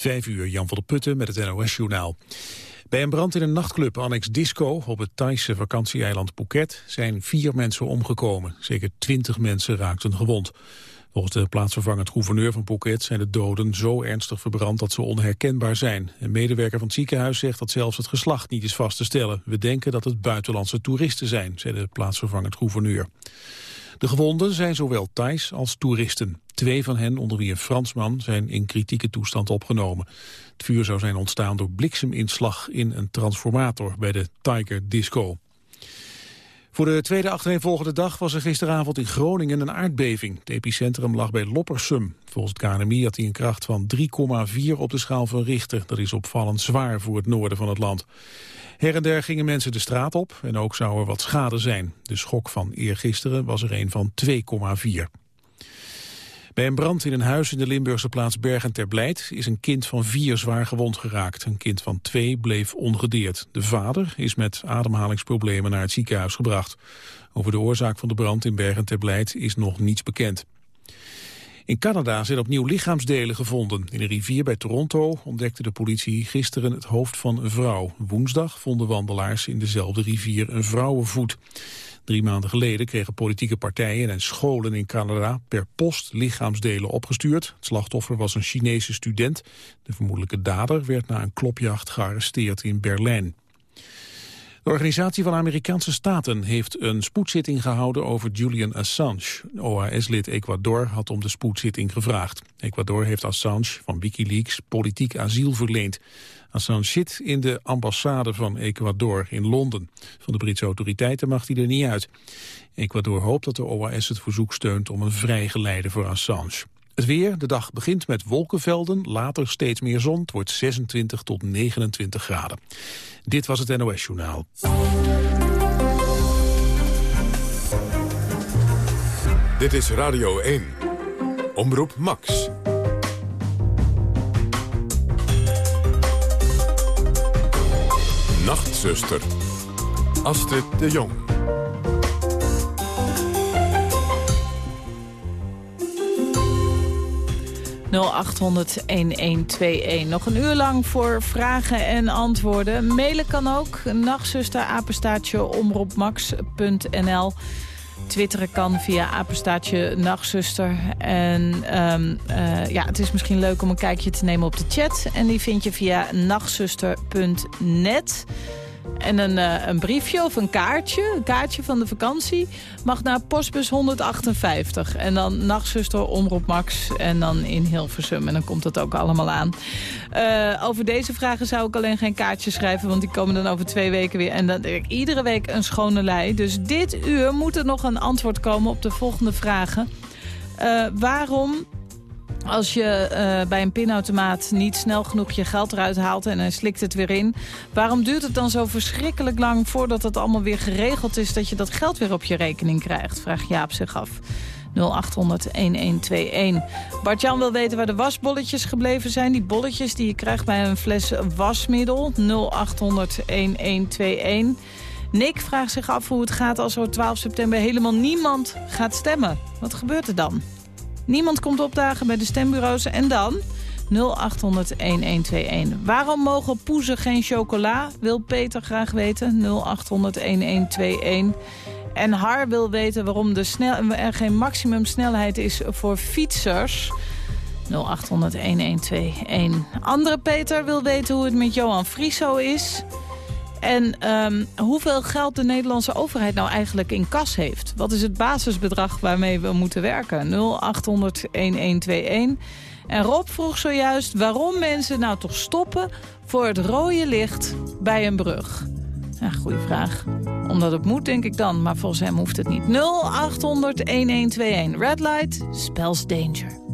Vijf uur, Jan van der Putten met het NOS-journaal. Bij een brand in een nachtclub Annex Disco op het Thaise vakantieeiland Phuket zijn vier mensen omgekomen. Zeker twintig mensen raakten gewond. Volgens de plaatsvervangend gouverneur van Phuket zijn de doden zo ernstig verbrand dat ze onherkenbaar zijn. Een medewerker van het ziekenhuis zegt dat zelfs het geslacht niet is vast te stellen. We denken dat het buitenlandse toeristen zijn, zei de plaatsvervangend gouverneur. De gewonden zijn zowel Thais als toeristen. Twee van hen, onder wie een Fransman, zijn in kritieke toestand opgenomen. Het vuur zou zijn ontstaan door blikseminslag in een transformator bij de Tiger Disco. Voor de tweede achtereenvolgende dag was er gisteravond in Groningen een aardbeving. Het epicentrum lag bij Loppersum. Volgens het KNMI had hij een kracht van 3,4 op de schaal van Richter. Dat is opvallend zwaar voor het noorden van het land. Her en der gingen mensen de straat op en ook zou er wat schade zijn. De schok van eergisteren was er een van 2,4. Bij een brand in een huis in de Limburgse plaats Bergen ter Blijt is een kind van vier zwaar gewond geraakt. Een kind van twee bleef ongedeerd. De vader is met ademhalingsproblemen naar het ziekenhuis gebracht. Over de oorzaak van de brand in Bergen ter Blijt is nog niets bekend. In Canada zijn opnieuw lichaamsdelen gevonden. In een rivier bij Toronto ontdekte de politie gisteren het hoofd van een vrouw. Woensdag vonden wandelaars in dezelfde rivier een vrouwenvoet. Drie maanden geleden kregen politieke partijen en scholen in Canada per post lichaamsdelen opgestuurd. Het slachtoffer was een Chinese student. De vermoedelijke dader werd na een klopjacht gearresteerd in Berlijn. De Organisatie van Amerikaanse Staten heeft een spoedzitting gehouden over Julian Assange. OAS-lid Ecuador had om de spoedzitting gevraagd. Ecuador heeft Assange van Wikileaks politiek asiel verleend. Assange zit in de ambassade van Ecuador in Londen. Van de Britse autoriteiten mag hij er niet uit. Ecuador hoopt dat de OAS het verzoek steunt om een vrijgeleide voor Assange. Het weer, de dag begint met wolkenvelden, later steeds meer zon. Het wordt 26 tot 29 graden. Dit was het NOS Journaal. Dit is Radio 1. Omroep Max. Nachtzuster. Astrid de Jong. 0800-1121. Nog een uur lang voor vragen en antwoorden. Mailen kan ook. Nachtzuster, apenstaatje, omroepmax.nl. Twitteren kan via apenstaatje nachtzuster. En um, uh, ja, het is misschien leuk om een kijkje te nemen op de chat. En die vind je via nachtzuster.net. En een, uh, een briefje of een kaartje, een kaartje van de vakantie... mag naar postbus 158. En dan nachtzuster, omroep Max en dan in Hilversum. En dan komt dat ook allemaal aan. Uh, over deze vragen zou ik alleen geen kaartje schrijven... want die komen dan over twee weken weer. En dan ik iedere week een schone lei. Dus dit uur moet er nog een antwoord komen op de volgende vragen. Uh, waarom als je uh, bij een pinautomaat niet snel genoeg je geld eruit haalt en hij slikt het weer in. Waarom duurt het dan zo verschrikkelijk lang voordat het allemaal weer geregeld is... dat je dat geld weer op je rekening krijgt, vraagt Jaap zich af. 0800-1121. Bart-Jan wil weten waar de wasbolletjes gebleven zijn. Die bolletjes die je krijgt bij een fles wasmiddel. 0800-1121. Nick vraagt zich af hoe het gaat als er op 12 september helemaal niemand gaat stemmen. Wat gebeurt er dan? Niemand komt opdagen bij de stembureaus. En dan 0800-1121. Waarom mogen poezen geen chocola? Wil Peter graag weten. 0800-1121. En Har wil weten waarom snel, er geen maximumsnelheid is voor fietsers. 0800-1121. Andere Peter wil weten hoe het met Johan Frieso is. En um, hoeveel geld de Nederlandse overheid nou eigenlijk in kas heeft. Wat is het basisbedrag waarmee we moeten werken? 0800-1121. En Rob vroeg zojuist waarom mensen nou toch stoppen voor het rode licht bij een brug. Ja, goede vraag. Omdat het moet, denk ik dan. Maar volgens hem hoeft het niet. 0800-1121. Red light spells danger.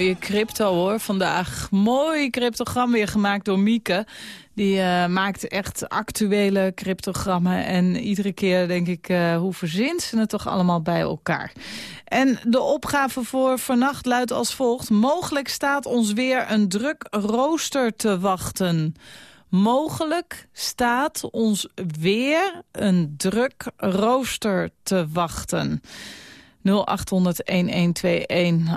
Mooie crypto hoor vandaag. Mooi cryptogram weer gemaakt door Mieke. Die uh, maakt echt actuele cryptogrammen. En iedere keer denk ik, uh, hoe verzint ze het toch allemaal bij elkaar. En de opgave voor vannacht luidt als volgt. Mogelijk staat ons weer een druk rooster te wachten. Mogelijk staat ons weer een druk rooster te wachten. 0800-1121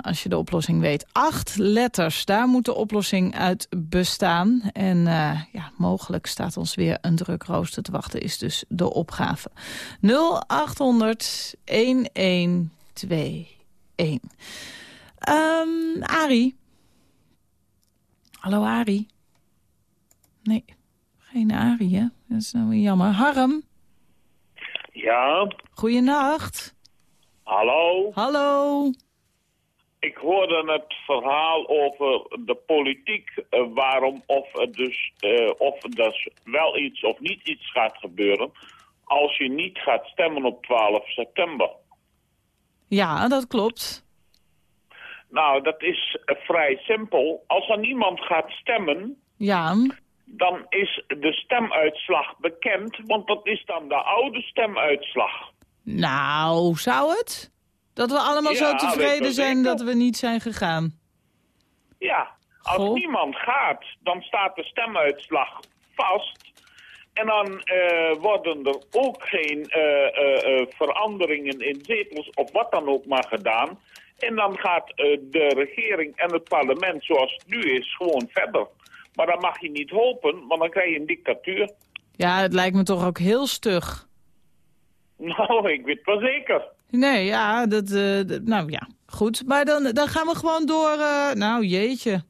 als je de oplossing weet. Acht letters, daar moet de oplossing uit bestaan. En uh, ja, mogelijk staat ons weer een druk rooster te wachten, is dus de opgave. 0800-1121. Um, Arie? Hallo Arie? Nee, geen Arie, hè? Dat is nou weer jammer. Harm? Ja? Goeienacht. Hallo? Hallo? Ik hoorde het verhaal over de politiek, uh, waarom of er dus, uh, of dus wel iets of niet iets gaat gebeuren als je niet gaat stemmen op 12 september. Ja, dat klopt. Nou, dat is uh, vrij simpel. Als er niemand gaat stemmen, ja. dan is de stemuitslag bekend, want dat is dan de oude stemuitslag. Nou, zou het? Dat we allemaal ja, zo tevreden zijn dat we niet zijn gegaan? Ja, als Goh. niemand gaat, dan staat de stemuitslag vast. En dan uh, worden er ook geen uh, uh, veranderingen in zetels of wat dan ook maar gedaan. En dan gaat de regering en het parlement zoals het nu is gewoon verder. Maar dan mag je niet hopen, want dan krijg je een dictatuur. Ja, het lijkt me toch ook heel stug. Nou, ik weet wel zeker. Nee, ja, dat, uh, dat, nou ja, goed. Maar dan, dan gaan we gewoon door, uh, nou jeetje.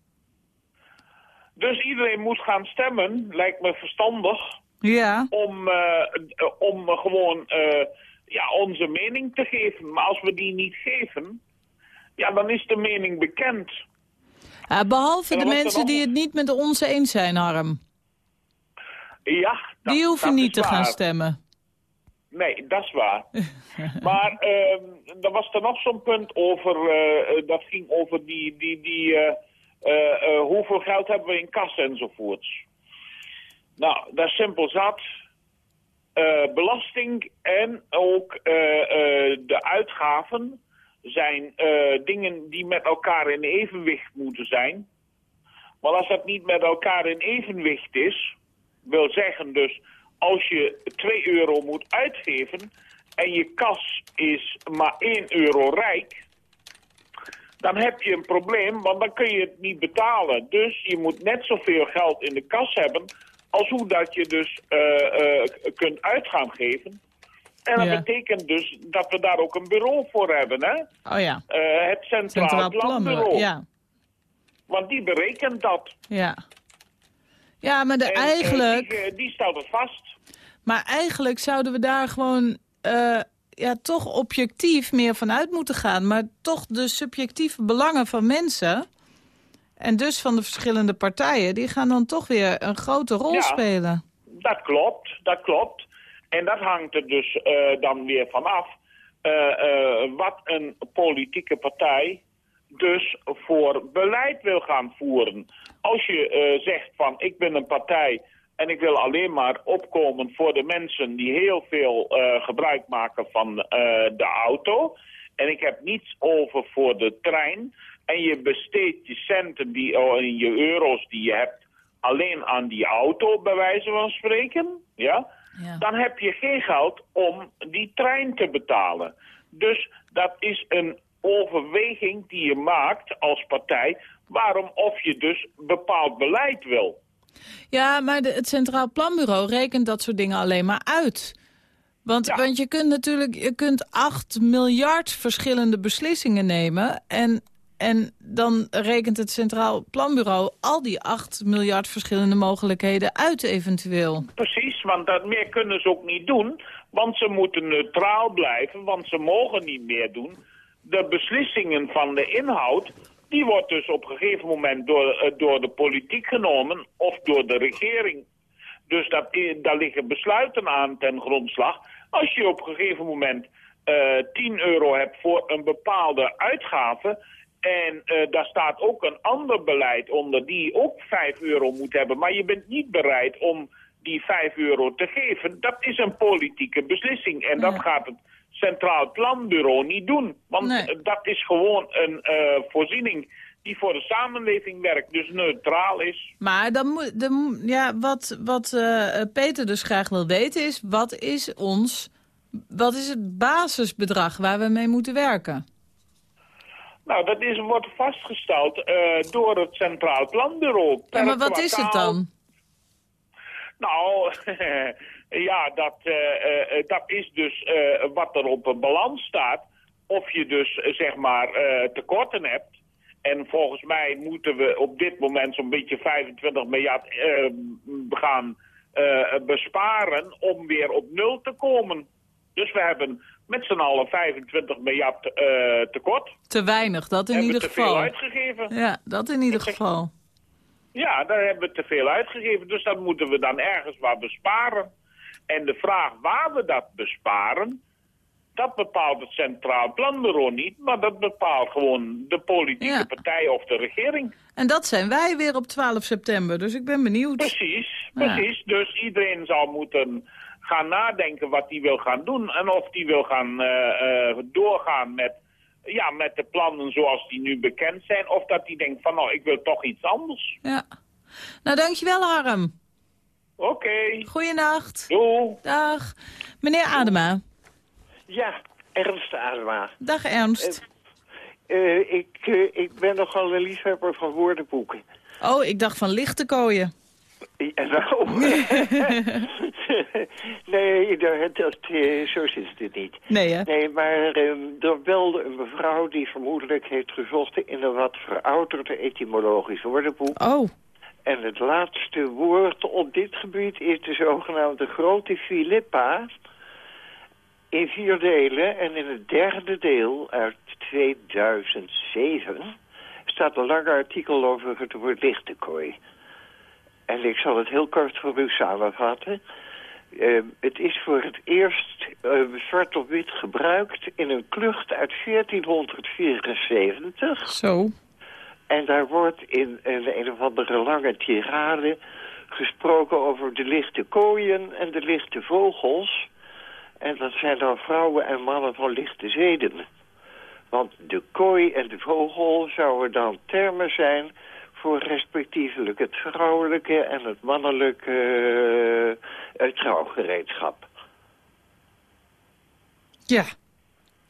Dus iedereen moet gaan stemmen, lijkt me verstandig. Ja. Om, uh, om gewoon ja, onze mening te geven. Maar als we die niet geven, ja, dan is de mening bekend. behalve de mensen die het niet met ons eens zijn, Harm. Ja, dat, Die hoeven dat niet te waar. gaan stemmen. Nee, dat is waar. maar uh, er was er nog zo'n punt over, uh, dat ging over die, die, die uh, hoeveel geld hebben we in kas enzovoorts. Nou, dat is simpel zat. belasting en ook de uitgaven zijn dingen die met elkaar in evenwicht moeten zijn. Maar als dat niet met elkaar in evenwicht is, wil zeggen dus als je 2 euro moet uitgeven en je kas is maar 1 euro rijk, dan heb je een probleem, want dan kun je het niet betalen. Dus je moet net zoveel geld in de kas hebben als hoe dat je dus uh, uh, kunt uitgaan geven. En dat Ja. betekent dus dat we daar ook een bureau voor hebben, hè? Oh ja, Uh, het Centraal, Centraal Planbureau. Ja, Want die berekent dat. ja. Ja, maar de, En, eigenlijk... die, die stelt het vast. Maar eigenlijk zouden we daar gewoon uh, ja, toch objectief meer van uit moeten gaan. Maar toch de subjectieve belangen van mensen... En dus van de verschillende partijen, die gaan dan toch weer een grote rol Ja. spelen. Dat klopt, dat klopt. En dat hangt er dus eh, dan weer vanaf eh, eh, wat een politieke partij dus voor beleid wil gaan voeren. Als je eh, zegt van ik ben een partij en ik wil alleen maar opkomen voor de mensen die heel veel eh, gebruik maken van eh, de auto. En ik heb niets over voor de trein. En je besteedt je centen die, oh, en je euro's die je hebt alleen aan die auto, bij wijze van spreken, ja, Ja. dan heb je geen geld om die trein te betalen. Dus dat is een overweging die je maakt als partij, waarom of je dus bepaald beleid wil. Ja, maar de, het Centraal Planbureau rekent dat soort dingen alleen maar uit. Want, Ja. want je kunt natuurlijk je kunt 8 miljard verschillende beslissingen nemen... En, en dan rekent het Centraal Planbureau al die 8 miljard verschillende mogelijkheden uit eventueel. Precies, want dat meer kunnen ze ook niet doen, want ze moeten neutraal blijven, want ze mogen niet meer doen. De beslissingen van de inhoud, die wordt dus op een gegeven moment door, eh, door de politiek genomen of door de regering. Dus dat, i- daar liggen besluiten aan ten grondslag. Als je op een gegeven moment eh 10 euro hebt voor een bepaalde uitgave... en eh, daar staat ook een ander beleid onder die ook 5 euro moet hebben... maar je bent niet bereid om die 5 euro te geven... dat is een politieke beslissing. En dat gaat het Centraal Planbureau niet doen. Want Nee. eh, dat is gewoon een eh, voorziening die voor de samenleving werkt. Dus neutraal is. Maar dan moet, de, mo- ja, wat, wat eh, Peter dus graag wil weten is... wat is ons... Wat is het basisbedrag waar we mee moeten werken? Nou, dat is, wordt vastgesteld door het Centraal Planbureau. Ja, maar wat is het dan? Nou, ja, dat, eh, eh, dat is dus eh, wat er op een balans staat. Of je dus, eh, zeg maar, eh, tekorten hebt. En volgens mij moeten we op dit moment zo'n beetje 25 miljard eh, gaan eh, besparen om weer op nul te komen. Dus we hebben met z'n allen 25 miljard eh, tekort. Te weinig, dat in hebben ieder te veel geval. uitgegeven. Ja, dat in ieder geval. Ja, daar hebben we te veel uitgegeven. Dus dat moeten we dan ergens waar besparen. En de vraag waar we dat besparen, dat bepaalt het Centraal Planbureau niet. Maar dat bepaalt gewoon de politieke Ja. partij of de regering. En dat zijn wij weer op 12 september, dus ik ben benieuwd. Precies, Ja. precies. Dus iedereen zal moeten gaan nadenken wat hij wil gaan doen. En of hij wil gaan eh, eh, doorgaan met, ja, met de plannen zoals die nu bekend zijn. Of dat hij denkt van nou, ik wil toch iets anders. Ja. Nou, dankjewel Harm. Oké, Goeienacht. doei. Dag. Meneer Adema. Ja, Ernst Adema. Dag Ernst. Eh, ik, eh, ik ben nogal een liefhebber van woordenboeken. Oh, ik dacht van lichte kooien. Ja, nou. nee, dat, dat, eh, zo zit het niet. Nee, hè? Nee, maar ehm, er belde een mevrouw die vermoedelijk heeft gezocht in een wat verouderde etymologisch woordenboek. Oh, En het laatste woord op dit gebied is de zogenaamde grote Filippa in vier delen. En in het derde deel uit 2007 staat een lang artikel over het woord lichtekooi. En ik zal het heel kort voor u samenvatten. Eh, het is voor het eerst eh, zwart op wit gebruikt in een klucht uit 1474. zo. En daar wordt in een, een of andere lange tirade gesproken over de lichte kooien en de lichte vogels. En dat zijn dan vrouwen en mannen van lichte zeden. Want de kooi en de vogel zouden dan termen zijn voor respectievelijk het vrouwelijke en het mannelijke eh, trouwgereedschap. Ja,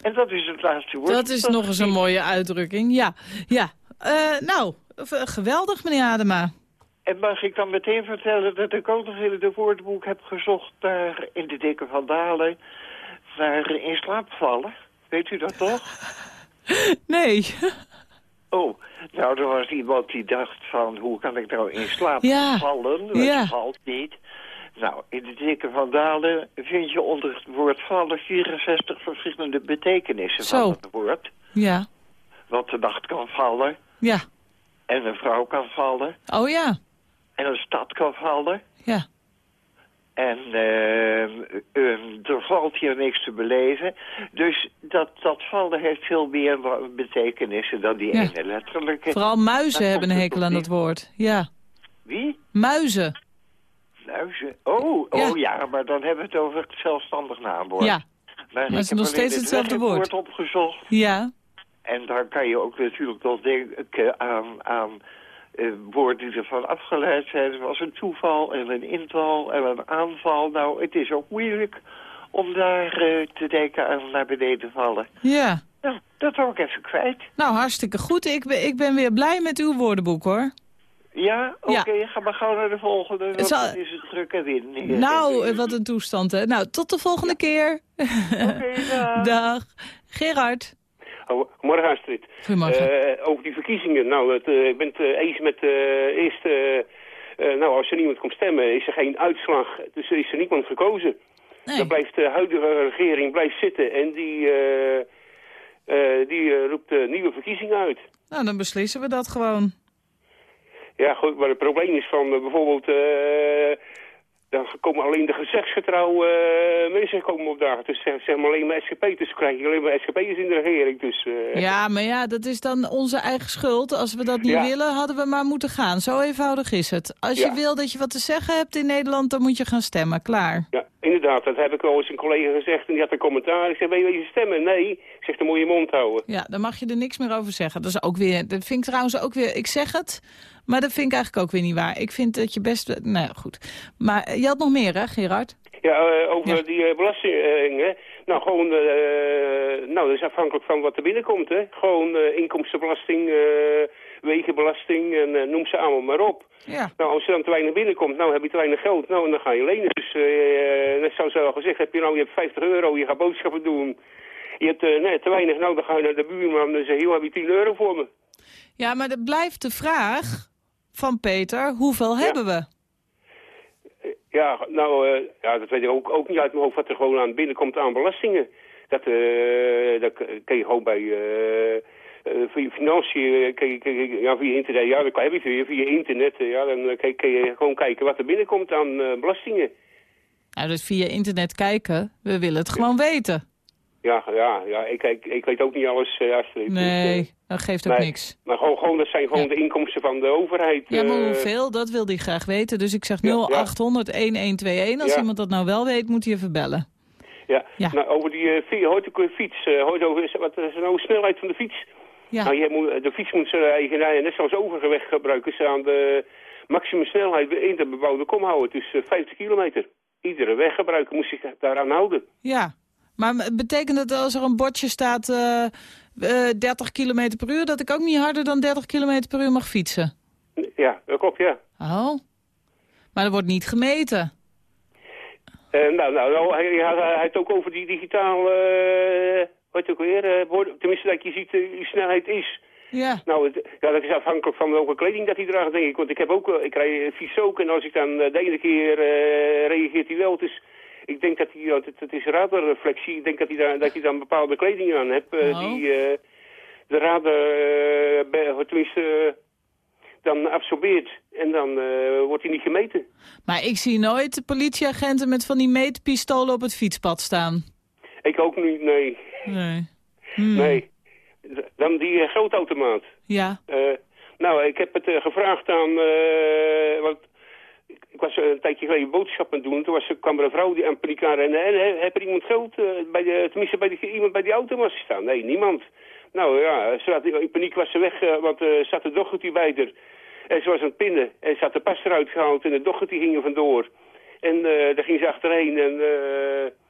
En dat is het laatste woord. dat is nog eens een mooie uitdrukking. Ja, ja. Eh, nou, geweldig meneer Adema. En mag ik dan meteen vertellen dat ik ook nog in het woordenboek heb gezocht naar in de dikke vandalen, naar in slaap vallen. Weet u dat toch? Nee. Oh, nou, er was iemand die dacht van, hoe kan ik nou in slaap Ja. vallen? Ja. je valt niet. Nou, in de dikke vandalen vind je onder het woord vallen 64 verschillende betekenissen Zo. van het woord. Ja, Wat de nacht kan vallen. Ja. En een vrouw kan vallen. Oh ja, En een stad kan vallen. ja. En ehm, er valt hier niks te beleven. Dus dat, dat vallen heeft veel meer betekenissen dan die Ja. ene letterlijke. Vooral muizen hebben een hekel aan dat woord. Ja, Wie? muizen. Luizen. Oh, Ja. oh ja, maar dan hebben we het over het zelfstandig naamwoord. Ja, maar het is nog steeds hetzelfde woord. opgezocht. ja, En daar kan je ook natuurlijk nog denken aan, aan eh, woorden die ervan afgeleid zijn. Zoals een toeval en een inval en een aanval. Nou, het is ook moeilijk om daar eh, te denken aan naar beneden vallen. ja. Nou, dat ik even kwijt. Nou, hartstikke goed. Ik ben, ik ben weer blij met uw woordenboek, hoor. Ja, oké, ga maar gauw naar de volgende. Want zal- het is een drukke win. hier. Nou, eh, wat een toestand, hè. Nou, tot de volgende keer. Oké, dag. Dag. Gerard. Oh, morgen Astrid. Goedemorgen. Eh, over die verkiezingen. Nou, het, eh, ik ben het eh, eens met eerst... eh, eh, nou, als er niemand komt stemmen, is er geen uitslag. Dus er is er niemand gekozen. Nee. Dan blijft de huidige regering blijft zitten. En die, die roept nieuwe verkiezingen uit. Nou, dan beslissen we dat gewoon. Ja, goed, maar het probleem is van bijvoorbeeld... dan komen alleen de gezichtsgetrouwe eh, mensen komen opdagen. Dus zeg, zeg maar alleen maar SGP. Dus krijg je alleen maar SGP'ers in de regering. Dus, eh, Ja, maar ja, dat is dan onze eigen schuld. Als we dat niet Ja. willen, hadden we maar moeten gaan. Zo eenvoudig is het. Als je wil dat je wat te zeggen hebt in Nederland, dan moet je gaan stemmen. Klaar. Ja, inderdaad. Dat heb ik wel eens een collega gezegd en die had een commentaar. Ik zei, wil je wezen stemmen? Nee. Ik zeg, dan moet je je mond houden. Ja, dan mag je er niks meer over zeggen. Dat is ook weer, dat vind ik trouwens ook weer, ik zeg het, maar dat vind ik eigenlijk ook weer niet waar. Ik vind dat je best, nou goed. Maar eh, je had nog meer hè, Gerard? Ja, eh, over Ja. die uh, belastingen. Nou, gewoon, eh, nou, dat is afhankelijk van wat er binnenkomt, hè. Gewoon eh, inkomstenbelasting, eh, wegenbelasting en eh, noem ze allemaal maar op. Ja. Nou, als er dan te weinig binnenkomt, nou heb je te weinig geld, nou, en dan ga je lenen. Dus, eh net zoals al gezegd, heb je nou, je hebt 50 euro, je gaat boodschappen doen. Je hebt eh, nee, te weinig, nou, dan ga je naar de buurman en zeg je, joh, heb je 10 euro voor me? Ja, maar dat blijft de vraag van Peter, hoeveel hebben we? Ja, nou, eh, ja, dat weet ik ook, ook niet uit mijn hoofd wat er gewoon aan binnenkomt aan belastingen. Dat, eh dat kun je gewoon bij, eh, via financiën, kun je, kun je- ja, via internet, ja, dat kan je via, via internet, ja, dan kun je, kun je gewoon kijken wat er binnenkomt aan belastingen. Nou, dus via internet kijken, we willen het gewoon weten. Ja, ja, ja, ik, ik, ik weet ook niet alles, eh, Astrid. Dus, Nee, eh, dat geeft ook nee. niks. Maar gewoon, gewoon, dat zijn gewoon Ja. de inkomsten van de overheid. Ja, maar eh, hoeveel? Dat wil hij graag weten. Dus ik zeg Ja, ja. 0800-1121. Als iemand dat nou wel weet, moet hij even bellen. Ja, Ja. nou over die fiets, over, is- wat is nou de snelheid van de fiets? Ja. Nou, je moet, de fiets moet zijn eigen rijden, net zoals overgeweg gebruiken ze aan de maximum snelheid in de bebouwde kom houden. Dus eh, 50 kilometer. Iedere weggebruiker moet zich daaraan houden. Ja, maar betekent het als er een bordje staat eh, eh, 30 km per uur... dat ik ook niet harder dan 30 km per uur mag fietsen? Ja, dat klopt, ja. Oh, maar dat wordt niet gemeten. Eh, nou, nou, nou, hij, hij, hij heeft ook over die digitaal, eh wat ook weer, eh, tenminste dat je ziet eh, hoe snelheid is. Ja, Nou, het, ja, dat is afhankelijk van welke kleding dat hij draagt, denk ik. Want ik heb ook, ik rij fiets ook en als ik dan eh, de ene keer eh, reageert hij wel. Dus ik denk dat hij, het, het is radarreflectie. Ik denk dat hij, daar, dat hij dan bepaalde kleding aan hebt. eh, Oh. Die eh, de radar, eh, tenminste, dan absorbeert. En dan wordt hij niet gemeten. maar ik zie nooit de politieagenten met van die meetpistolen op het fietspad staan. Ik ook niet, nee. Nee. Hmm. Nee. Dan die grootautomaat. Ja, nou, ik heb het gevraagd aan... eh, want was een tijdje geleden boodschappen doen. Toen was, kwam er een vrouw die aan paniek aan rennen. En eh, heb er iemand geld, eh, bij de, tenminste bij die, iemand bij die automaat staan? Nee, niemand. Nou ja, ze had, in paniek was ze weg, eh, want er zat de dochtertje bij haar. En ze was aan het pinnen. En ze had de pas eruit gehaald en de dochtertje ging er vandoor. En daar ging ze achterheen en... eh,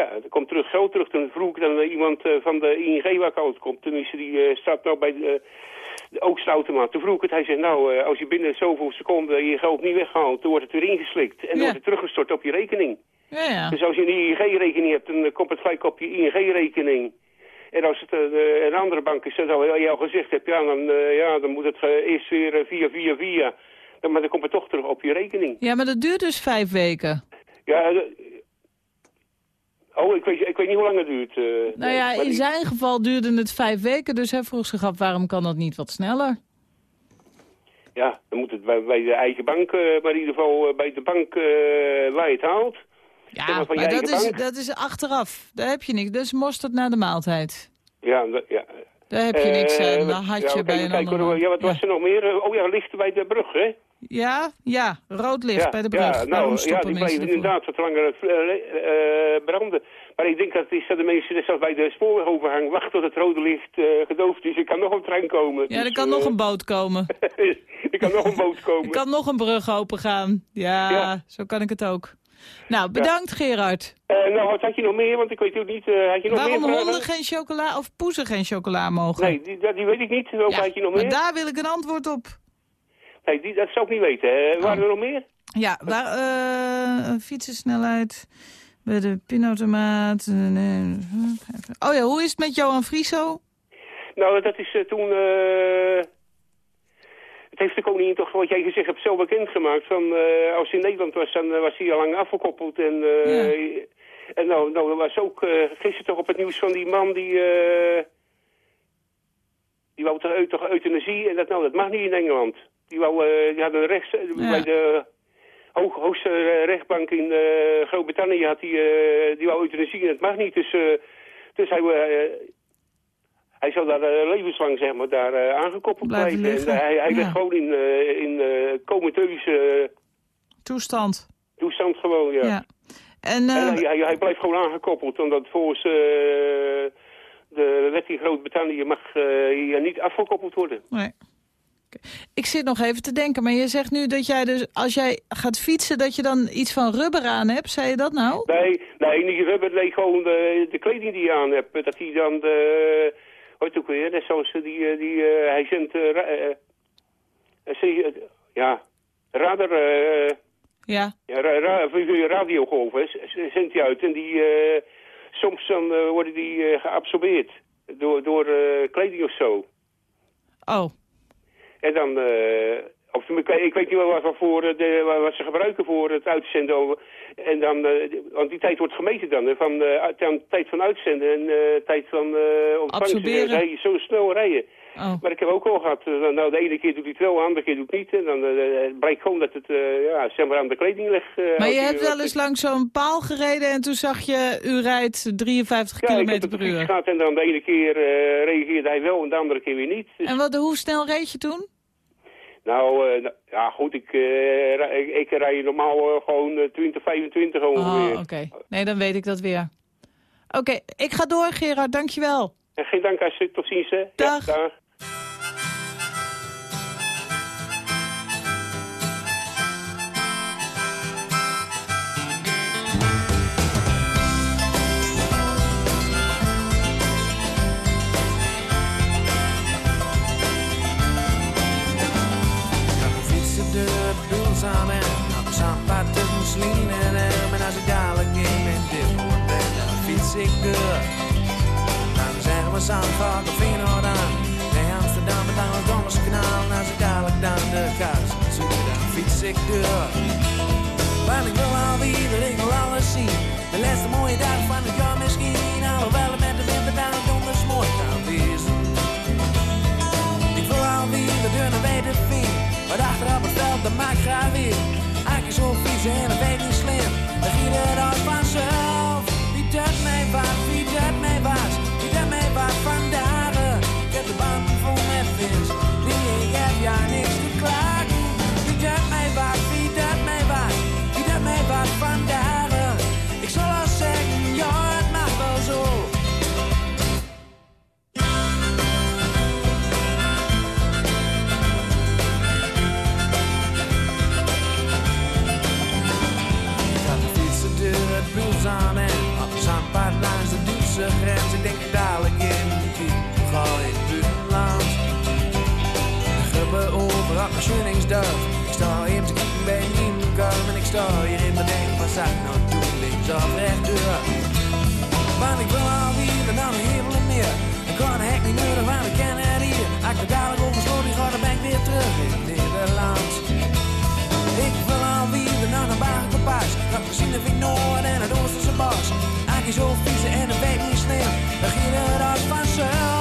ja, er komt terug geld terug. Toen vroeg ik dan eh, iemand eh, van de ING waar ik altijd kom. Tenminste, die eh, staat nou bij de, de oogstautomaat. Toen vroeg ik het. Hij zei, nou, eh, als je binnen zoveel seconden je geld niet weghaalt... dan wordt het weer ingeslikt. En dan Ja. wordt het teruggestort op je rekening. ja, ja. Dus als je een ING-rekening hebt, dan eh, komt het gelijk op je ING-rekening. En als het eh, een andere bank is, dat al jou gezegd hebt... ja, dan, eh, ja, dan moet het eh, eerst weer eh, via, via, via... Dan, maar dan komt het toch terug op je rekening. Ja, maar dat duurt dus vijf weken. Ja, eh, oh, ik weet, ik weet niet hoe lang het duurt. eh, Nou ja, in die- zijn geval duurde het vijf weken, dus hij vroeg zich af waarom kan dat niet wat sneller? Ja, dan moet het bij, bij de eigen bank, eh, maar in ieder geval eh, bij de bank eh, waar je het haalt. Zeg Ja, maar van je maar dat is, dat is achteraf. Daar heb je niks. Dat is mosterd na de maaltijd. Ja, dat- ja. Daar heb je niks aan. Dan had ja, je oké, bij een kijk, ander. hoor, Ja, wat ja. was er nog meer? Oh ja, lichten bij de brug, hè? Ja, ja, rood licht ja, bij de brug. Ja, Waarom nou, ja, stoppen die inderdaad wat langer eh, eh, branden. Maar ik denk dat, is dat de mensen zoals bij de spoorwegovergang wachten tot het rode licht eh, gedoofd is. Er kan nog een trein komen. Ja, er Dus, kan eh, nog een boot komen. er kan nog een boot komen. Er kan nog een brug open gaan. Ja, Ja. zo kan ik het ook. Nou, bedankt Gerard. Eh, nou, wat had je nog meer? Want ik weet ook niet. eh, had je nog Waarom meer honden geen chocola of poezen geen chocola mogen? Nee, die, die weet ik niet. Ja, had je nog maar meer? daar wil ik een antwoord op. Nee, die, dat zou ik niet weten. Eh, waren er nog meer? Ja, waar, eh, fietsensnelheid bij de pinautomaat. eh, nee. Oh ja, hoe is het met Johan Frieso? Nou, dat is eh, toen... het heeft de koningin toch, wat jij gezegd hebt, zo bekendgemaakt. Van, eh, als hij in Nederland was, dan was hij al lang afgekoppeld. En, en nou, nou, er was ook uh, gisteren toch op het nieuws van die man die... Uh, die wou toch euthanasie. En dat, nou, dat mag niet in Engeland. Die, wou, uh, die hadden rechts... Ja. Bij de hoog, hoogste rechtbank in Groot-Brittannië had die, die wou euthanasie. En dat mag niet. Dus, dus hij... Hij zou daar uh, levenslang zeg maar, daar uh, aangekoppeld blijven. blijven. En, uh, hij hij ja. ligt gewoon in, in comateuze toestand. Toestand gewoon, ja. ja. En, en hij, hij, hij, blijft gewoon aangekoppeld, omdat volgens de wet in Groot-Brittannië mag hier niet afgekoppeld worden. Nee. Ik zit nog even te denken, maar je zegt nu dat jij dus, als jij gaat fietsen, dat je dan iets van rubber aan hebt. Zei je dat nou? Nee, nee niet rubber, nee, gewoon de, de kleding die je aan hebt. Dat hij dan de, Hoort ook weer, net zoals die, die uh, hij zendt, uh, uh, ja, radar, ja, ja ra, ra, radiogolven zendt hij uit en die, soms dan worden die geabsorbeerd door, door kleding of zo. Oh. En dan, of, ik weet niet wat, wat, voor de, wat ze gebruiken voor het uitzenden. En dan, uh, want die tijd wordt gemeten dan, hè, van uh, tijd van uitzenden en uh, tijd van uh, ontvangst. Rijden, zo snel rijden. Oh. Maar ik heb ook al gehad, nou de ene keer doet hij het wel, de andere keer doet het niet. En dan blijkt gewoon dat het ja, zeg maar aan de kleding ligt. maar je hebt wel eens langs zo'n paal gereden en toen zag je, u rijdt 53 ja, km ik heb per uur. Gehad, en dan de ene keer reageerde hij wel en de andere keer weer niet. Dus... En wat, hoe snel reed je toen? Nou, uh, ja goed, ik, uh, ik, ik rij normaal uh, gewoon 20, 25 ongeveer. Oh, oké. Okay. Nee, dan weet ik dat weer. Oké, okay, ik ga door Gerard, dankjewel. En geen dank als je tot ziens, hè. Dag. Ja, dag. Zeggen we Zandvoort of Feyenoord aan. Nee, Amsterdam en dan het Dommerse kanaal. En als ik dadelijk dan de kars zoek, dan fiets ik door. Want ik wil alweer, ik wil alles zien. De laatste mooie dag van het jaar misschien. Alhoewel het met de winter dan donders mooi kan wezen. Ik wil alweer de deur naar weten vind. Maar achteraf Ik sta hier te kijken bij Nieuwkom en ik sta hier in mijn denk van zak nou doen links of rechtdoor. Want ik wil alweer en dan een helemaal meer. Ik kan hek niet meer, want ik ken het hier. Ik dadelijk oversloten ga, dan ben ik weer terug in Nederland. Ik wil alweer naar een bagenpaas. Dat gezien heb ik Noord en het Oosterse bos. Eigenlijk zo vies en weet niet slim. Dan ging het als vanzelf.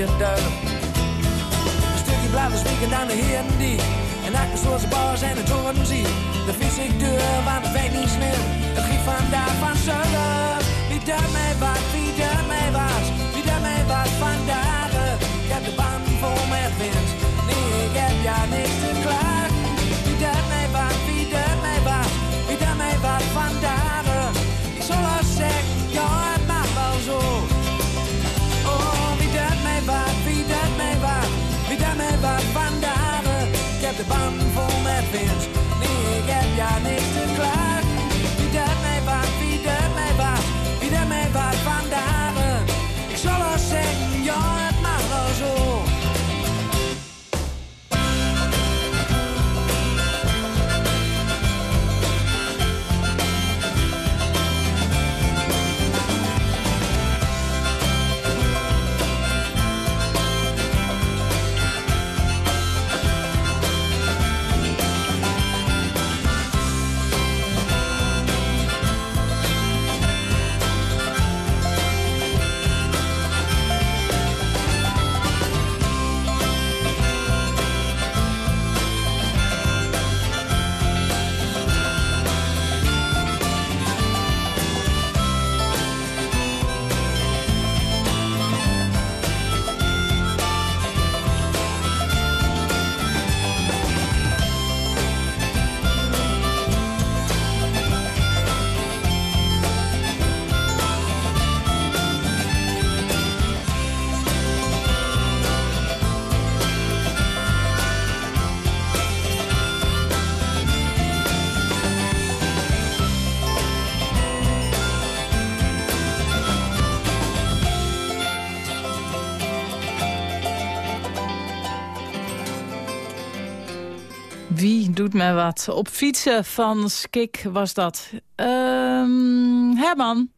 Een stukje blijven spieken dan de heren die. En achter zoals de bars en de toren zie. De vis ik deur, want het weet niet slim. Het giet vandaag van zullen. Wie dat mij wat, wie mij was. Wie dat mij wat vandaag. Ik heb de band vol met wind. Nee, ik heb ja niks te klagen. Band vol met wind. Nee, ik heb ja niks te klagen. Wie dat mij wat, wie dat mij wat. Wie dat mij wat vandaag. Ik zal wel zeggen, ja het mag wel zo. Doet mij wat? Op fietsen van Skik was dat. Ehm Herman,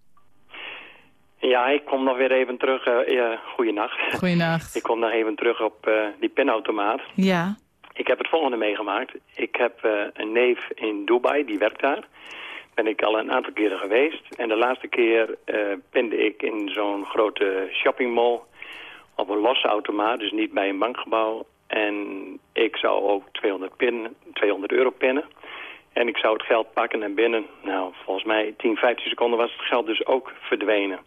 Ja, ik kom nog weer even terug. eh ja, goeienacht. goeienacht. Ik kom nog even terug op eh, die pinautomaat. Ja, Ik heb het volgende meegemaakt. Ik heb eh, een neef in Dubai, die werkt daar. Ben ik al een aantal keren geweest. En de laatste keer pinde ik in zo'n grote shoppingmall op een losse automaat, dus niet bij een bankgebouw. En ik zou ook 200, pin, 200 euro pinnen. En ik zou het geld pakken en binnen, nou, volgens mij 10, 15 seconden was het geld dus ook verdwenen.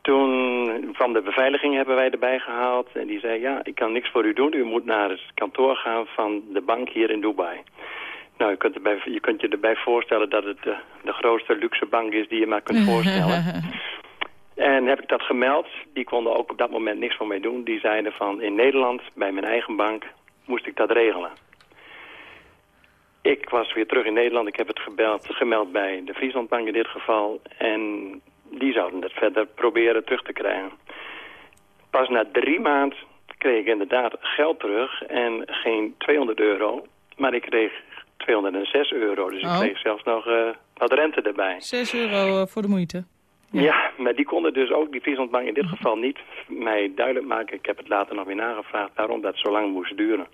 Toen van de beveiliging hebben wij erbij gehaald. En die zei, ja, ik kan niks voor u doen. U moet naar het kantoor gaan van de bank hier in Dubai. Nou, je kunt, erbij, je, kunt je erbij voorstellen dat het de, de grootste luxe bank is die je maar kunt voorstellen. En heb ik dat gemeld. Die konden ook op dat moment niks voor mij doen. Die zeiden van, in Nederland, bij mijn eigen bank, moest ik dat regelen. Ik was weer terug in Nederland. Ik heb het gebeld, gemeld bij de Frieslandbank in dit geval. En die zouden het verder proberen terug te krijgen. Pas na drie maanden kreeg ik inderdaad geld terug. En geen 200 euro, maar ik kreeg 206 euro. Dus ik Oh. kreeg zelfs nog eh, wat rente erbij. 6 euro eh, voor de moeite. Ja. maar die konden dus ook, die Frieslandbank in dit geval niet mij duidelijk maken. Ik heb het later nog weer nagevraagd waarom dat zo lang moest duren.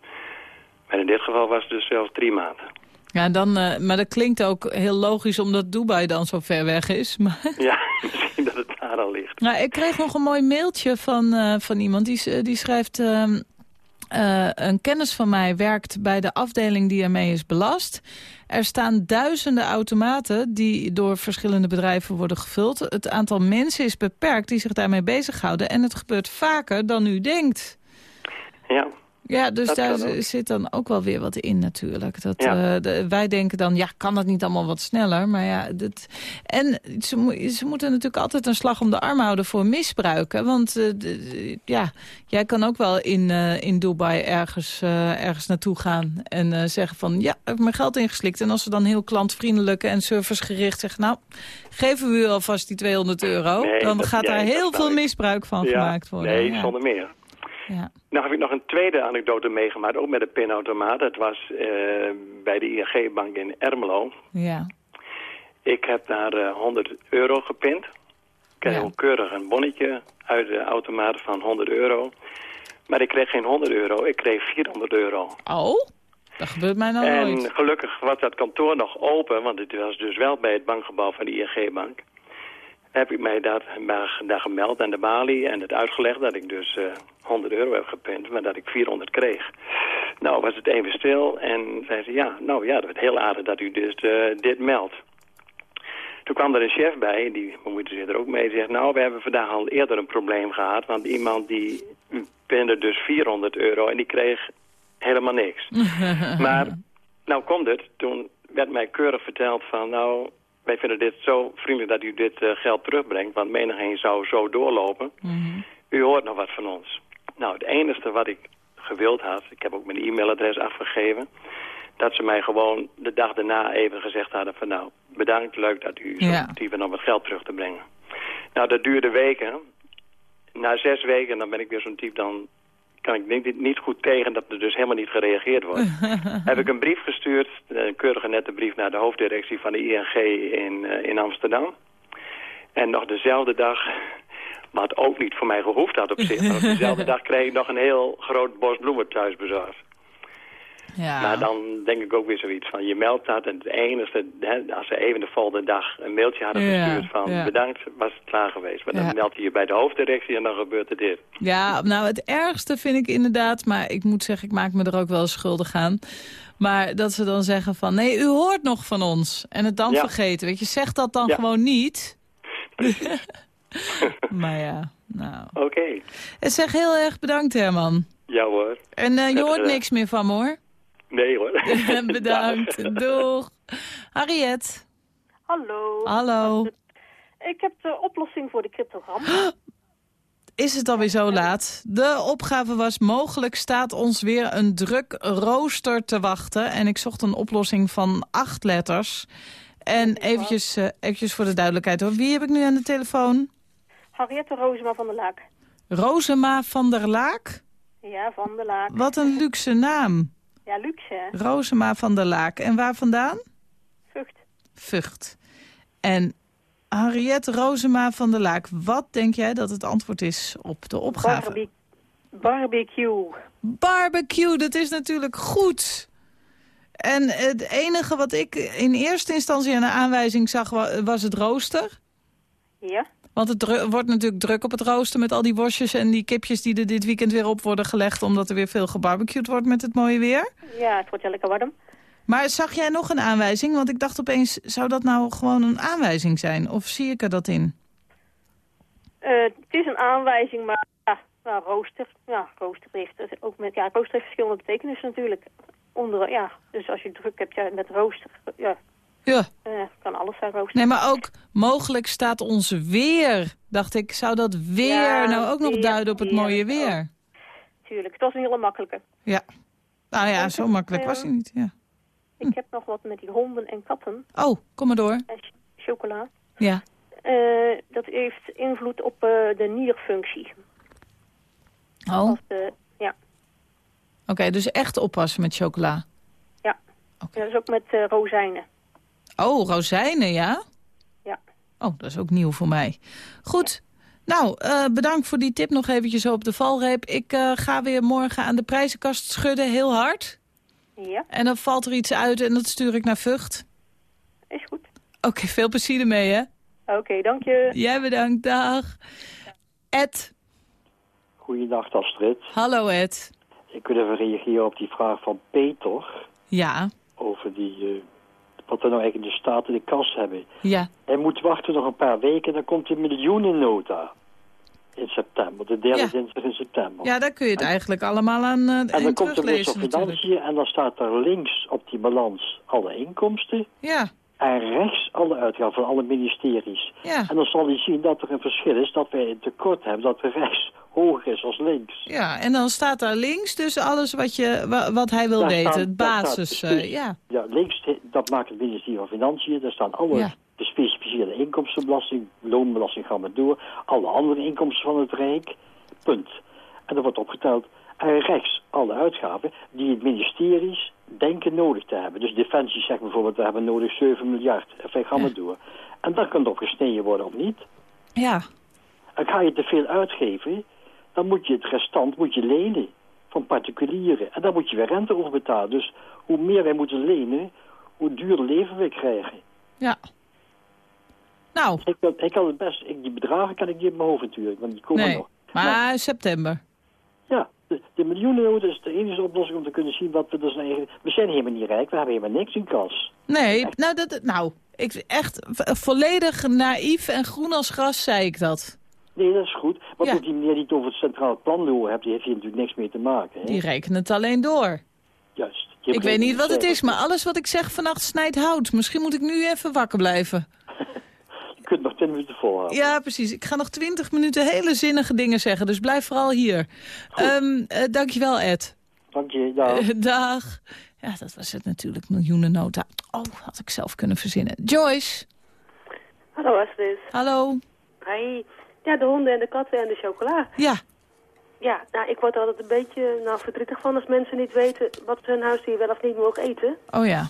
Maar in dit geval was het dus zelfs drie maanden. Ja, dan, eh, maar dat klinkt ook heel logisch omdat Dubai dan zo ver weg is. Maar, Ja, misschien dat het daar al ligt. nou, ik kreeg nog een mooi mailtje van, eh, van iemand die, eh, die schrijft... ehm, eh, een kennis van mij werkt bij de afdeling die ermee is belast. Er staan duizenden automaten die door verschillende bedrijven worden gevuld. Het aantal mensen is beperkt die zich daarmee bezighouden. En het gebeurt vaker dan u denkt. Ja, Ja, dus Dat daar zit dan ook wel weer wat in natuurlijk. Dat, Ja. eh, de- wij denken dan, ja, kan dat niet allemaal wat sneller? Maar ja, dat... En ze, mo- ze moeten natuurlijk altijd een slag om de arm houden voor misbruiken. Want eh, de- ja, jij kan ook wel in, eh, in Dubai ergens, ergens naartoe gaan en zeggen van... ja, ik heb mijn geld ingeslikt. En als ze dan heel klantvriendelijk en servicegericht zeggen... nou, geven we u alvast die 200 euro. Nee, dan dat- gaat ja, daar heel veel ik. misbruik van ja. gemaakt worden. nee, zonder meer. Ja. Nou heb ik nog een tweede anekdote meegemaakt, ook met een pinautomaat. Dat was eh, bij de ING-bank in Ermelo. ja. Ik heb daar eh, 100 euro gepind. Ik kreeg Ja. keurig een bonnetje uit de automaat van 100 euro. Maar ik kreeg geen 100 euro, ik kreeg 400 euro. Oh, dat gebeurt mij nou en nooit. gelukkig was dat kantoor nog open, want het was dus wel bij het bankgebouw van de ING-bank. Heb ik mij daar, daar gemeld aan de balie en het uitgelegd dat ik dus eh 100 euro heb gepind, maar dat ik 400 kreeg. Nou, was het even stil en zei ze, ja, nou ja, dat is heel aardig dat u dus eh, dit meldt. Toen kwam er een chef bij, die bemoeide zich er ook mee, zegt, nou, we hebben vandaag al eerder een probleem gehad, want iemand die pinde dus 400 euro en die kreeg helemaal niks. maar, nou komt het, toen werd mij keurig verteld van, nou, wij vinden dit zo vriendelijk dat u dit eh, geld terugbrengt, want menigeen zou zo doorlopen. U hoort nog wat van ons. Nou, het enige wat ik gewild had, ik heb ook mijn e-mailadres afgegeven, dat ze mij gewoon de dag daarna even gezegd hadden van nou, bedankt, leuk dat u zo Ja. actief bent om het geld terug te brengen. Nou, dat duurde weken. Na zes weken, dan ben ik weer zo'n type, dan kan ik niet, niet goed tegen dat er dus helemaal niet gereageerd wordt. heb ik een brief gestuurd, een keurige nette brief naar de hoofddirectie van de ING in, eh, in Amsterdam. En nog dezelfde dag, wat ook niet voor mij gehoefd had op zich, maar op dezelfde dag kreeg ik nog een heel groot bos bloemen thuis bezorgd. Ja. Maar dan denk ik ook weer zoiets van, je meldt dat en het enige, hè, als ze even de volgende dag een mailtje hadden Ja, gestuurd van ja. bedankt, was het klaar geweest. Maar dan Ja. meld je je bij de hoofddirectie en dan gebeurt er dit. Ja, nou het ergste vind ik inderdaad, maar ik moet zeggen, ik maak me er ook wel schuldig aan. Maar dat ze dan zeggen van, nee, u hoort nog van ons. En het dan vergeten, weet je, zeg dat dan gewoon niet. maar ja, nou. Oké, En zeg heel erg bedankt Herman. ja hoor. En eh, je hoort niks meer van me hoor. Nee hoor. bedankt, doeg. Harriet, Hallo. hallo. Ik heb de oplossing voor de cryptogram. Is het alweer zo laat? De opgave was mogelijk staat ons weer een druk rooster te wachten. En ik zocht een oplossing van acht letters. En eventjes, eh, eventjes voor de duidelijkheid hoor. Wie heb ik nu aan de telefoon? Henriette Rozema van der Laak. Rosema van der Laak? Ja, van der Laak. Wat een luxe naam. Ja, luxe. Rosema van der Laak. En waar vandaan? Vught. Vught. En Henriette Rosema van der Laak, wat denk jij dat het antwoord is op de opgave? Barbe barbecue. Barbecue, dat is natuurlijk goed. En het enige wat ik in eerste instantie aan de aanwijzing zag wa- was het rooster. Ja. Want het wordt natuurlijk druk op het rooster met al die worstjes en die kipjes die er dit weekend weer op worden gelegd. Omdat er weer veel gebarbecued wordt met het mooie weer. Ja, het wordt ja lekker warm. Maar zag jij nog een aanwijzing? Want ik dacht opeens, zou dat nou gewoon een aanwijzing zijn? Of zie ik er dat in? Eh, het is een aanwijzing, maar ja, nou, rooster. Ja, rooster heeft ook met ja, rooster heeft verschillende betekenissen natuurlijk. Onder, ja, dus als je druk hebt ja, met rooster, ja, Ja. eh, kan alles zijn rooster. Nee, maar ook mogelijk staat ons weer. Dacht ik, zou dat weer Ja, nou ook nog duiden op het mooie weer? Tuurlijk, het was een hele makkelijke. Ja. Nou ja, zo makkelijk eh, was hij niet. Ja. Ik heb nog wat met die honden en katten Oh, kom maar door. en ch- chocola. Ja. Eh, dat heeft invloed op eh, de nierfunctie. Oh, Als oké. dus echt oppassen met chocola. ja. Oké. ja, dat is ook met eh, rozijnen. Oh, rozijnen, ja? Ja. Oh, dat is ook nieuw voor mij. Goed. Nou, eh, bedankt voor die tip nog eventjes op de valreep. Ik eh, ga weer morgen aan de prijzenkast schudden, heel hard. Ja, En dan valt er iets uit en dat stuur ik naar Vught. is goed. Oké, veel plezier ermee, hè? Oké, dank je. Jij bedankt, dag. Ed. Goeiedag Astrid. Hallo Ed. Ik wil even reageren op die vraag van Peter Ja, over die, eh, wat we nou eigenlijk in de Staten in de kas hebben. ja. Hij moet wachten nog een paar weken en dan komt de miljoenennota in september, de derde Ja. dinsdag in september. Ja, daar kun je het eigenlijk allemaal aan uh, en dan komt de minister van. Financiën en dan staat er links op die balans alle inkomsten Ja, en rechts alle uitgaven van alle ministeries. ja, En dan zal hij zien dat er een verschil is, dat wij een tekort hebben, dat er rechts hoger is als links. ja. En dan staat daar links dus alles wat, je, wa- wat hij wil Daar weten. het basis, eh, ja. Ja, links, dat maakt het ministerie van Financiën. Daar staan alle Ja. gespecificeerde inkomstenbelasting, loonbelasting gaan we door. Alle andere inkomsten van het Rijk. Punt. En dat wordt opgeteld. En rechts alle uitgaven die het ministeries denken nodig te hebben. Dus Defensie zegt bijvoorbeeld, we hebben nodig 7 miljard. En gaan we Ja. door. En dan kan opgesneden worden of niet. Ja, En ga je te veel uitgeven, dan moet je het restant moet je lenen van particulieren. En daar moet je weer rente over betalen. Dus hoe meer wij moeten lenen, hoe duurder leven we krijgen. ja. Nou, Ik, kan- ik kan het best, ik, die bedragen kan ik niet mijn hoofd natuurlijk, want die komen nee. nog. Maar september. Ja, de, de miljoenennota is de enige oplossing om te kunnen zien wat we dus eigenlijk... We zijn helemaal niet rijk, we hebben helemaal niks in kas. Nee, nou, dat, nou ik, echt volledig naïef en groen als gras zei ik dat. Nee, dat is goed. Maar Ja. die meneer die het over het centraal planbureau hebt, die heeft hier natuurlijk niks mee te maken. Hè? Die rekenen het alleen door. Juist. Ik weet niet wat het is, maar alles wat ik zeg vannacht snijdt hout. Misschien moet ik nu even wakker blijven. Je kunt nog 10 minuten volhouden. Ja, precies. Ik ga nog twintig minuten hele zinnige dingen zeggen, dus blijf vooral hier. Ehm eh, dankjewel, Ed. Dank je. Eh, dag. Ja, dat was het natuurlijk, miljoenennota. Oh, had ik zelf kunnen verzinnen. Joyce, Hallo Astrid. hallo. Hi. Ja, de honden en de katten en de chocola. Ja, Ja, nou, ik word altijd een beetje nou, verdrietig van als mensen niet weten wat hun huisdier wel of niet mogen eten. oh ja.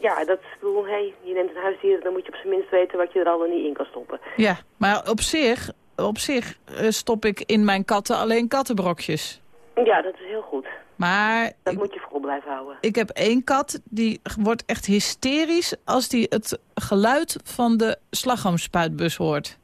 Ja, dat ik bedoel, hey, je neemt een huisdier, dan moet je op zijn minst weten wat je er al en niet in kan stoppen. Ja, maar op zich, op zich eh, stop ik in mijn katten alleen kattenbrokjes. Ja, dat is heel goed. Maar Dat ik, moet je vol blijven houden. ik heb één kat, die wordt echt hysterisch als die het geluid van de slagroomspuitbus hoort.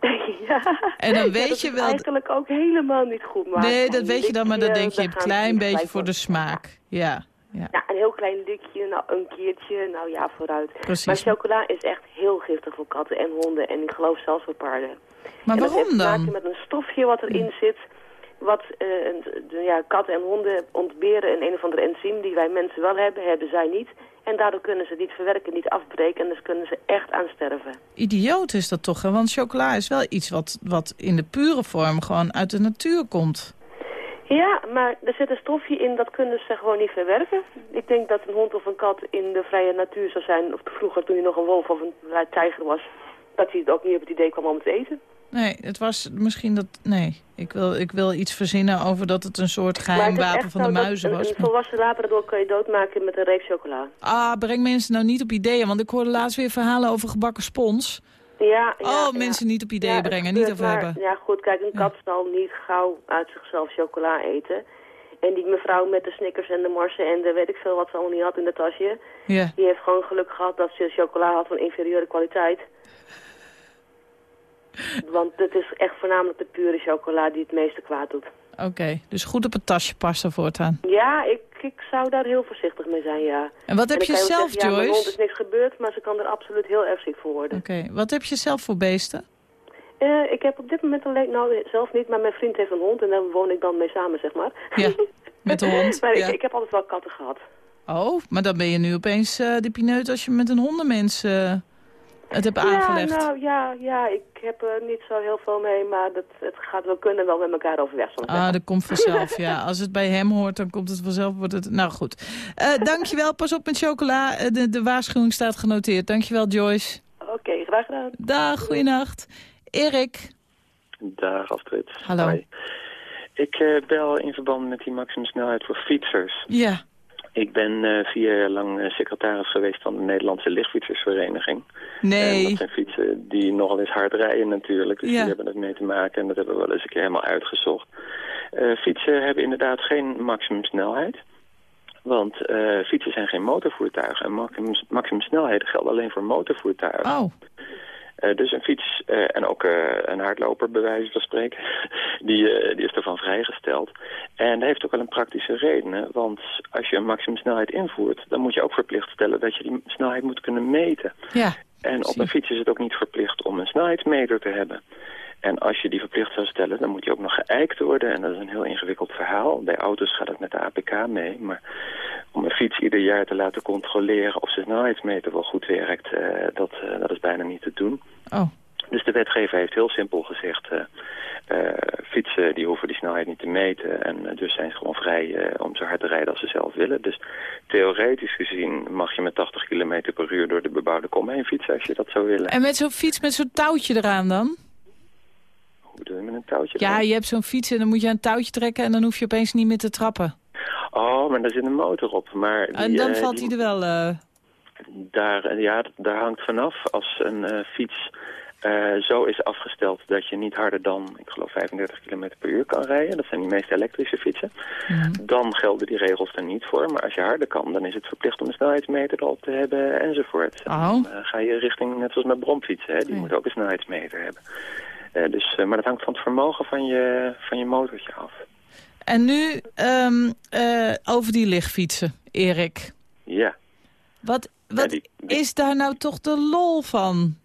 ja. En dan Ja, weet dat je wel- eigenlijk ook helemaal niet goed. Maar nee, dat weet je dan, maar dan likje, denk je een klein beetje voor de smaak. Ja, ja. Een heel klein likje, nou een keertje, nou ja, vooruit. Precies. Maar chocola is echt heel giftig voor katten en honden en ik geloof zelfs voor paarden. Maar en dat heeft waarom te maken dan? met een stofje wat erin zit, wat eh, een- de, ja, katten en honden ontberen een een of ander enzym die wij mensen wel hebben, hebben zij niet. En daardoor kunnen ze niet verwerken, niet afbreken en dus kunnen ze echt aan sterven. Idioot is dat toch, hè? want chocola is wel iets wat, wat in de pure vorm gewoon uit de natuur komt. Ja, maar er zit een stofje in, dat kunnen ze gewoon niet verwerken. Ik denk dat een hond of een kat in de vrije natuur zou zijn, of vroeger toen hij nog een wolf of een tijger was, dat hij het ook niet op het idee kwam om het te eten. Nee, het was misschien dat... Nee, ik wil, ik wil iets verzinnen over dat het een soort geheim wapen van de muizen een, was. Een maar- volwassen labrador kan je doodmaken met een reep chocola. Ah, breng mensen nou niet op ideeën, want ik hoorde laatst weer verhalen over gebakken spons. Ja, ja, oh, ja. mensen niet op ideeën Ja, brengen, niet over maar- hebben. Ja, goed, kijk, een kat zal niet gauw uit zichzelf chocola eten. En die mevrouw met de Snickers en de Marsen en de weet ik veel wat ze allemaal niet had in de tasje... Ja, die heeft gewoon geluk gehad dat ze chocola had van inferieure kwaliteit. Want het is echt voornamelijk de pure chocola die het meeste kwaad doet. oké. Dus goed op het tasje passen voortaan. Ja, ik, ik zou daar heel voorzichtig mee zijn, ja. En wat heb En je zelf, zeggen, ja, mijn hond Joyce? is niks gebeurd, maar ze kan er absoluut heel erg ziek voor worden. Oké, wat heb je zelf voor beesten? Eh, ik heb op dit moment alleen, nou zelf niet, maar mijn vriend heeft een hond en daar woon ik dan mee samen, zeg maar. Ja, met de hond. maar ja. ik, ik heb altijd wel katten gehad. Oh, maar dan ben je nu opeens eh de pineut als je met een hondenmens eh, het hebt aangelegd. Ja, nou ja, ja, ik heb er niet zo heel veel mee, maar dat, het gaat wel kunnen wel met elkaar overweg. Ah, dat komt vanzelf, ja. Als het bij hem hoort, dan komt het vanzelf. Wordt het... Nou goed. Eh, dankjewel, pas op met chocola. Eh, de, de waarschuwing staat genoteerd. Dankjewel, Joyce. Oké, graag gedaan. Dag, goeienacht. Erik. Dag Astrid. Hallo. Ik eh, bel in verband met die maximumsnelheid voor fietsers. Ja, Ik ben eh, vier jaar lang eh, secretaris geweest van de Nederlandse Lichtfietsersvereniging. En nee. dat zijn fietsen die nogal eens hard rijden natuurlijk. Dus Ja. die hebben het mee te maken en dat hebben we wel eens een keer helemaal uitgezocht. Eh, fietsen hebben inderdaad geen maximumsnelheid. Want fietsen zijn geen motorvoertuigen. En maximum, maximumsnelheden gelden alleen voor motorvoertuigen. Oh, dus een fiets eh, en ook eh, een hardloper, bij wijze van spreken, die, eh, die is ervan vrijgesteld. En dat heeft ook wel een praktische reden. hè, Want als je een maximumsnelheid invoert, dan moet je ook verplicht stellen dat je die snelheid moet kunnen meten. ja. En op een fiets is het ook niet verplicht om een snelheidsmeter te hebben. En als je die verplicht zou stellen, dan moet die ook nog geëikt worden. En dat is een heel ingewikkeld verhaal. Bij auto's gaat het met de APK mee. Maar om een fiets ieder jaar te laten controleren of zijn snelheidsmeter wel goed werkt, eh, dat, eh, dat is bijna niet te doen. Oh, Dus de wetgever heeft heel simpel gezegd, eh, fietsen die hoeven die snelheid niet te meten. En dus zijn ze gewoon vrij om zo hard te rijden als ze zelf willen. Dus theoretisch gezien mag je met 80 km per uur door de bebouwde kom heen fietsen als je dat zou willen. en met zo'n fiets met zo'n touwtje eraan dan? Hoe doe je met een touwtje? Ja, je hebt zo'n fiets en dan moet je een touwtje trekken... en dan hoef je opeens niet meer te trappen. Oh, maar daar zit een motor op. Maar die, En dan eh, valt die- hij er wel... eh, Daar, eh, ja, daar hangt vanaf als een fiets zo is afgesteld dat je niet harder dan, ik geloof 35 km per uur kan rijden. Dat zijn die meeste elektrische fietsen. Dan gelden die regels er niet voor. Maar als je harder kan, dan is het verplicht om een snelheidsmeter erop te hebben enzovoort. Oh. Dan ga je richting, net zoals met bromfietsen, hè, die moeten ook een snelheidsmeter hebben. Eh, dus, eh, maar dat hangt van het vermogen van je, van je motortje af. En nu ehm, eh, over die lichtfietsen, Erik. Ja. Wat, wat die- die- is daar nou toch de lol van?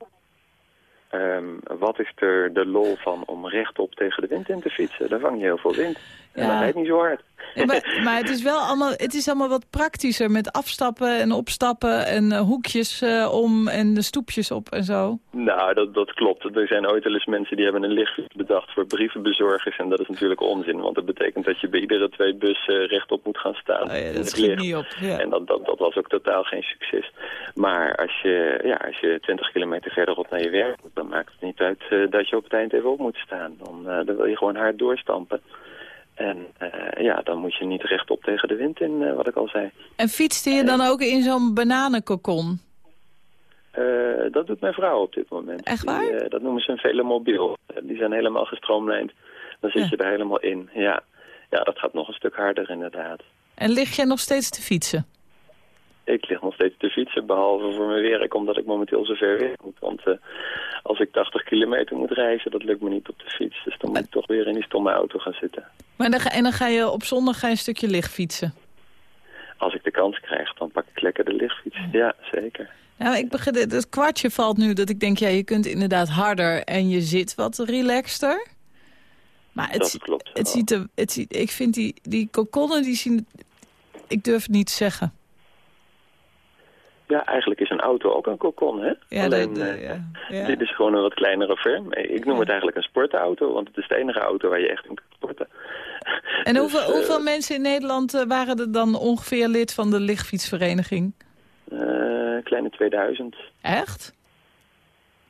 Ehm, wat is er de lol van om rechtop tegen de wind in te fietsen? Daar vang je heel veel wind. En dat rijdt niet zo hard. Ja, maar, maar het is wel allemaal, het is allemaal wat praktischer met afstappen en opstappen en eh, hoekjes eh, om en de stoepjes op en zo. Nou, dat, dat klopt. Er zijn ooit wel eens mensen die hebben een lichtfiets bedacht voor brievenbezorgers. En dat is natuurlijk onzin, want dat betekent dat je bij iedere twee bussen rechtop moet gaan staan. Oh ja, dat schiet licht. niet op. Ja. En dat, dat, dat was ook totaal geen succes. Maar als je, ja, als je 20 kilometer verderop naar je werk moet, dan maakt het niet uit eh, dat je op het eind even op moet staan. Dan, eh, dan wil je gewoon hard doorstampen. En eh, ja, dan moet je niet rechtop tegen de wind in, eh, wat ik al zei. En fietste je dan ook in zo'n bananenkokon? Eh, dat doet mijn vrouw op dit moment. Echt waar? dat noemen ze een velomobiel. Die zijn helemaal gestroomlijnd. Dan zit Ja. je er helemaal in. Ja. ja, dat gaat nog een stuk harder inderdaad. En lig jij nog steeds te fietsen? Ik lig nog steeds te fietsen, behalve voor mijn werk, omdat ik momenteel zo ver weg moet. Want eh, als ik 80 kilometer moet reizen, dat lukt me niet op de fiets. Dus dan moet ik toch weer in die stomme auto gaan zitten. Maar dan ga, en dan ga je op zondag ga je een stukje licht fietsen. Als ik de kans krijg, dan pak ik lekker de lichtfiets. Ja, zeker. Nou, ik begin, het kwartje valt nu dat ik denk, ja, je kunt inderdaad harder en je zit wat relaxter. Maar het, Dat klopt het ziet er, het ziet, ik vind die, die kokonnen, die zien, ik durf het niet te zeggen. Ja, eigenlijk is een auto ook een kokon, hè? Ja, Alleen, de- de- eh, ja, ja. dit is gewoon een wat kleinere vorm. Ik noem het eigenlijk een sportauto, want het is de enige auto waar je echt in kunt sporten. En Dus, hoeveel, eh, hoeveel mensen in Nederland eh, waren er dan ongeveer lid van de lichtfietsvereniging? eh, kleine 2000. Echt?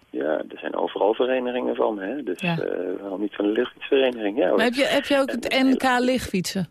Ja, er zijn overal verenigingen van, hè? Dus Ja. eh, waarom niet van de lichtfietsvereniging? Ja, hoor. Maar heb je, heb je ook het NK lichtfietsen?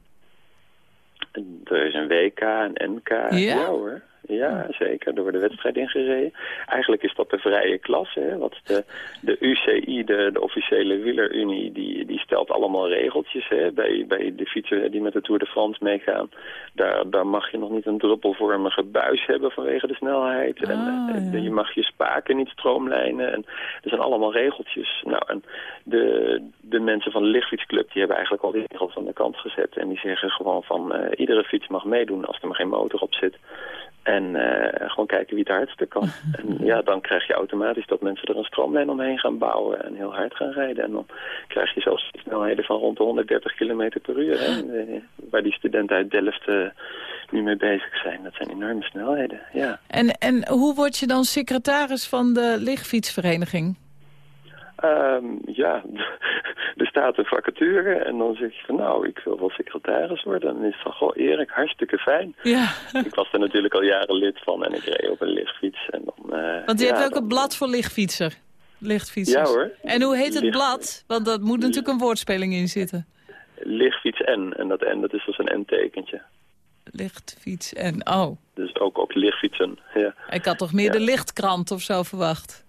Er is een WK, een NK. Ja? hoor. Ja, zeker. Er worden wedstrijden ingereden. Eigenlijk is dat de vrije klasse. Hè? Wat de, de UCI, de, de officiële wielerunie, die, die stelt allemaal regeltjes. Hè? Bij, bij de fietsen die met de Tour de France meegaan. Daar, daar mag je nog niet een druppelvormige buis hebben vanwege de snelheid. en Ah, eh, ja. je mag je spaken niet stroomlijnen. En er zijn allemaal regeltjes. Nou, en de, de mensen van de lichtfietsclub die hebben eigenlijk al die regels aan de kant gezet. En die zeggen gewoon van eh, iedere fiets mag meedoen als er maar geen motor op zit. En eh, gewoon kijken wie het hardste kan. En ja, dan krijg je automatisch dat mensen er een stroomlijn omheen gaan bouwen en heel hard gaan rijden. En dan krijg je zelfs snelheden van rond de 130 km per uur. Hè, eh, waar die studenten uit Delft eh, nu mee bezig zijn. Dat zijn enorme snelheden, ja. En, en hoe word je dan secretaris van de lichtfietsvereniging? Ehm, ja, er staat een vacature en dan zeg je van nou, ik wil wel secretaris worden. En dan is het van, goh Erik, hartstikke fijn. Ja, ik was er natuurlijk al jaren lid van en ik reed op een lichtfiets. En dan, eh, want je ja, hebt ook dan- een blad voor lichtfietser. Lichtfietsers. Ja hoor. En hoe heet het Licht- blad? Want dat moet natuurlijk een woordspeling in zitten. Lichtfiets N. En dat N, dat is dus een N-tekentje. Lichtfiets en... Oh, Dus ook, ook lichtfietsen, ja. ik had toch meer de lichtkrant of zo verwacht.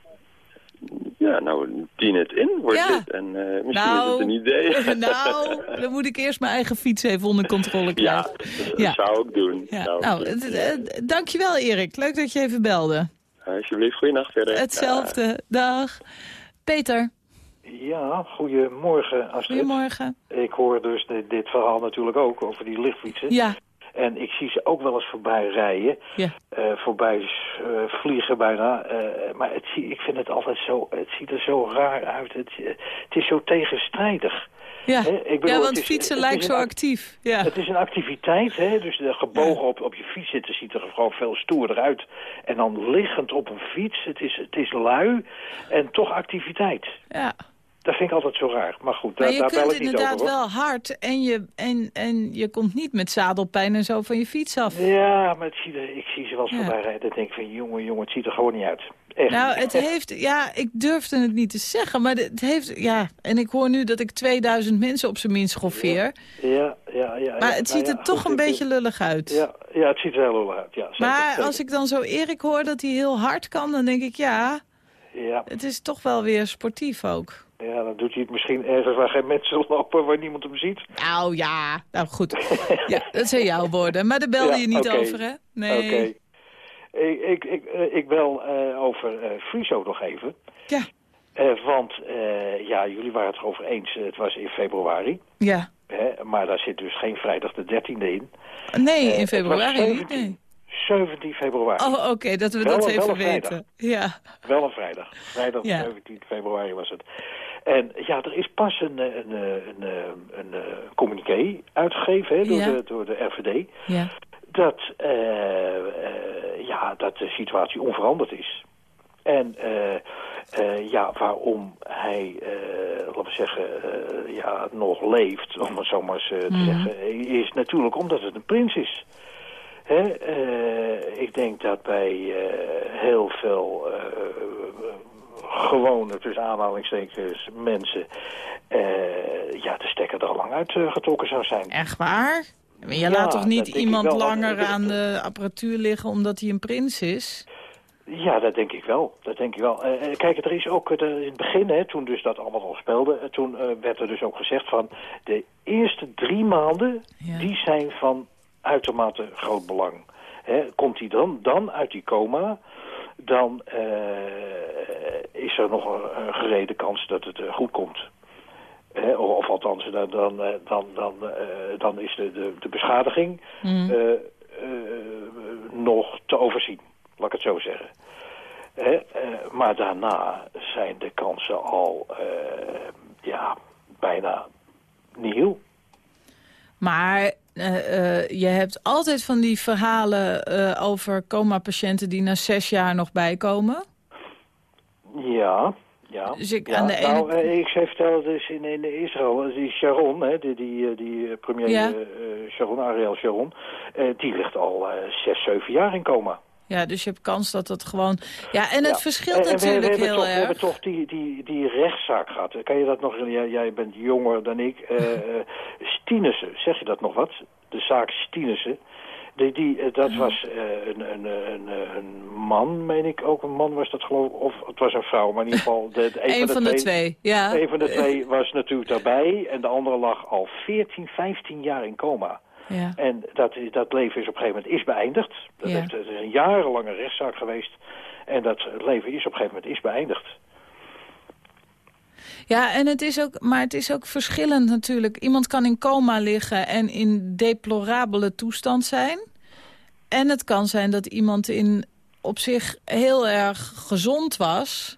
Ja, nou, dien het in, wordt Ja. dit. En eh, misschien is Nou, het een idee. nou, dan moet ik eerst mijn eigen fiets even onder controle ja, krijgen. dat Ja. zou ik doen. Ja. Nou, Nou, het- dankjewel Erik. Leuk dat je even belde. alsjeblieft, goeienacht verder. Hetzelfde. Dag. Peter, Ja, goedemorgen Astrid. goedemorgen. Ik hoor dus dit, dit verhaal natuurlijk ook over die lichtfietsen. Ja, En ik zie ze ook wel eens voorbij rijden. ja. eh, voorbij eh, vliegen bijna. eh, maar het, zie- ik vind het altijd zo, het ziet er zo raar uit. Het, het is zo tegenstrijdig. Ja, Hè, ik bedoel, ja want is- fietsen lijkt zo ac- actief. Ja. Het is een activiteit, hè? dus de gebogen op, op je fiets zitten ziet er gewoon veel stoerder uit. En dan liggend op een fiets, het is, het is lui en toch activiteit. ja. Dat vind ik altijd zo raar. Maar goed, Maar daar, je daar bel kunt ik niet inderdaad over. hoor. wel hard en je, en, en je komt niet met zadelpijn en zo van je fiets af. Ja, maar het ziet er, ik zie ze wel eens Ja. voorbij rijden. Dan denk ik van, jongen, jongen, het ziet er gewoon niet uit. Echt. Nou, het heeft, ja, ik durfde het niet te zeggen, maar het heeft, ja, en ik hoor nu dat ik 2000 mensen op zijn minst schoffeer. Ja, ja, ja. Maar het ziet Nou er ja, toch goed, een beetje lullig uit. Ja, ja, het ziet er heel lullig uit, ja. zeker, maar zeker. als ik dan zo Erik hoor dat hij heel hard kan, dan denk ik, ja, Ja. Het is toch wel weer sportief ook. Ja, dan doet hij het misschien ergens waar geen mensen lopen, waar niemand hem ziet. Nou ja, nou goed. Ja, dat zijn jouw woorden. Maar daar belde Ja, je niet over, hè? Nee. Oké. Ik, ik, ik, eh, ik bel eh, over eh Friso nog even. Ja. Want ja, jullie waren het erover eens, het was in februari. Ja. Hè, maar daar zit dus geen vrijdag de 13e in. Nee, in februari niet. 17 Nee. 17 februari. Oh, oké, dat we Wel dat even weten. Ja. Wel een vrijdag. Vrijdag Ja. 17 februari was het. En ja, er is pas een, eh, een, eh, een, eh, een, eh, communiqué uitgegeven hè, door, Ja. de, door de RVD. Ja. Dat, ja, dat de situatie onveranderd is. En ja, waarom hij, laten we zeggen, ja, nog leeft, om het zo maar eens te Mhm. zeggen, is natuurlijk omdat het een prins is. Hè? ik denk dat bij heel veel gewone, tussen aanhalingstekens, mensen... eh, ja, de stekker er al lang uitgetrokken zou zijn. Echt waar? Maar je Ja, laat toch niet iemand wel. langer Dat- aan de apparatuur liggen omdat hij een prins is? Ja, dat denk ik wel. Dat denk ik wel. Eh, eh, kijk, er is ook eh, in het begin, hè, toen dus dat allemaal al speelde, eh, toen eh, werd er dus ook gezegd van de eerste drie maanden, die zijn van uitermate groot belang. Hè, komt hij dan, dan uit die coma, dan eh, is er nog een, een gerede kans dat het eh, goed komt. Hè, of, of althans, dan, dan, eh, dan, dan, dan is de, de, de beschadiging Mm. nog te overzien, laat ik het zo zeggen. Hè, maar daarna zijn de kansen al ja, bijna nihil. Maar eh, eh, je hebt altijd van die verhalen eh, over coma-patiënten die na zes jaar nog bijkomen. Ja, ja. Dus ik ja, aan de ene- nou, ik zou vertellen, dus in, in Israël, die Sharon, hè, die, die, die premier Ja. Sharon, Ariel Sharon, die ligt al zes, zeven jaar in coma. Ja, dus je hebt kans dat het gewoon... Ja, en het Ja. verschilt En- en we- we natuurlijk heel toch, We erg. hebben toch die, die, die rechtszaak gehad. Kan je dat nog... Jij, jij bent jonger dan ik. Stienissen, zeg je dat nog wat? De zaak Stienissen. Die, die, eh, dat was een, een, een, een man, meen ik ook. Een man was dat geloof ik. Of het was een vrouw, maar in ieder geval... De, de- Eén van de twee, ja. Een van de twee was natuurlijk daarbij. En de andere lag al 14, 15 jaar in coma. Ja. En dat, dat leven is op een gegeven moment is beëindigd. Dat Ja. heeft, het is een jarenlange rechtszaak geweest. En dat leven is op een gegeven moment is beëindigd. Ja, en het is ook, maar het is ook verschillend natuurlijk. Iemand kan in coma liggen en in deplorabele toestand zijn. En het kan zijn dat iemand in op zich heel erg gezond was...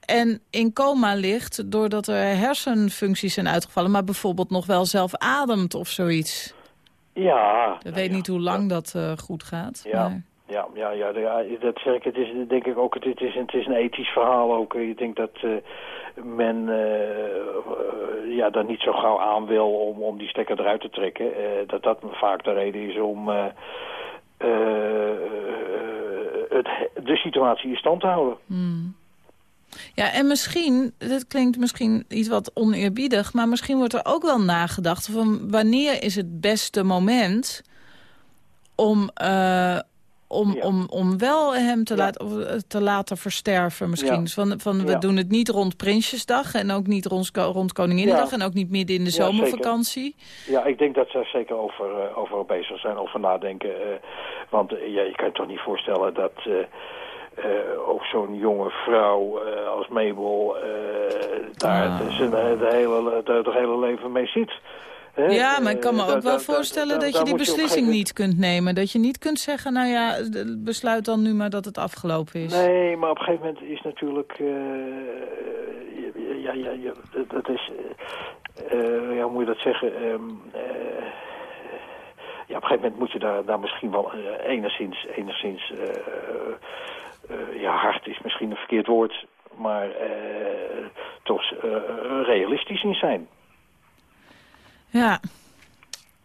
en in coma ligt doordat er hersenfuncties zijn uitgevallen... maar bijvoorbeeld nog wel zelf ademt of zoiets. Ja. Ik weet niet hoe lang dat eh, goed gaat. Ja. maar- Ja, ja, ja, dat zeg ik. Het is denk ik ook, het is, het is een ethisch verhaal ook. Ik denk dat eh, men eh, ja, daar niet zo gauw aan wil om, om die stekker eruit te trekken. Dat dat vaak de reden is om het, de situatie in stand te houden. Hmm. Ja, en misschien, dat klinkt misschien iets wat oneerbiedig... maar misschien wordt er ook wel nagedacht van wanneer is het beste moment... om, eh, om, om, om wel hem te, laten, eh, te laten versterven misschien. Ja. Van, van we doen het niet rond Prinsjesdag... en ook niet rond, rond Koninginnedag... En ook niet midden in de zomervakantie. Ja, ik denk dat ze er zeker over, eh, over bezig zijn, over nadenken. want eh, ja, je kan je toch niet voorstellen dat eh, ook zo'n jonge vrouw eh, als Mabel eh, daar Ah. zijn, eh, de hele, de hele leven mee zit. Hè? Ja, maar ik kan me ook wel voorstellen dat je die beslissing niet kunt nemen. Dat je niet kunt zeggen, nou ja, besluit dan nu maar dat het afgelopen is. Nee, maar op een gegeven moment is natuurlijk... eh, ja, ja, ja, dat- dat is... ja, hoe moet je dat zeggen? Ehm, eh, ja, op een gegeven moment moet je daar, daar misschien wel enigszins... enigszins ja, hard is misschien een verkeerd woord... maar eh, toch eh, realistisch in zijn. Ja.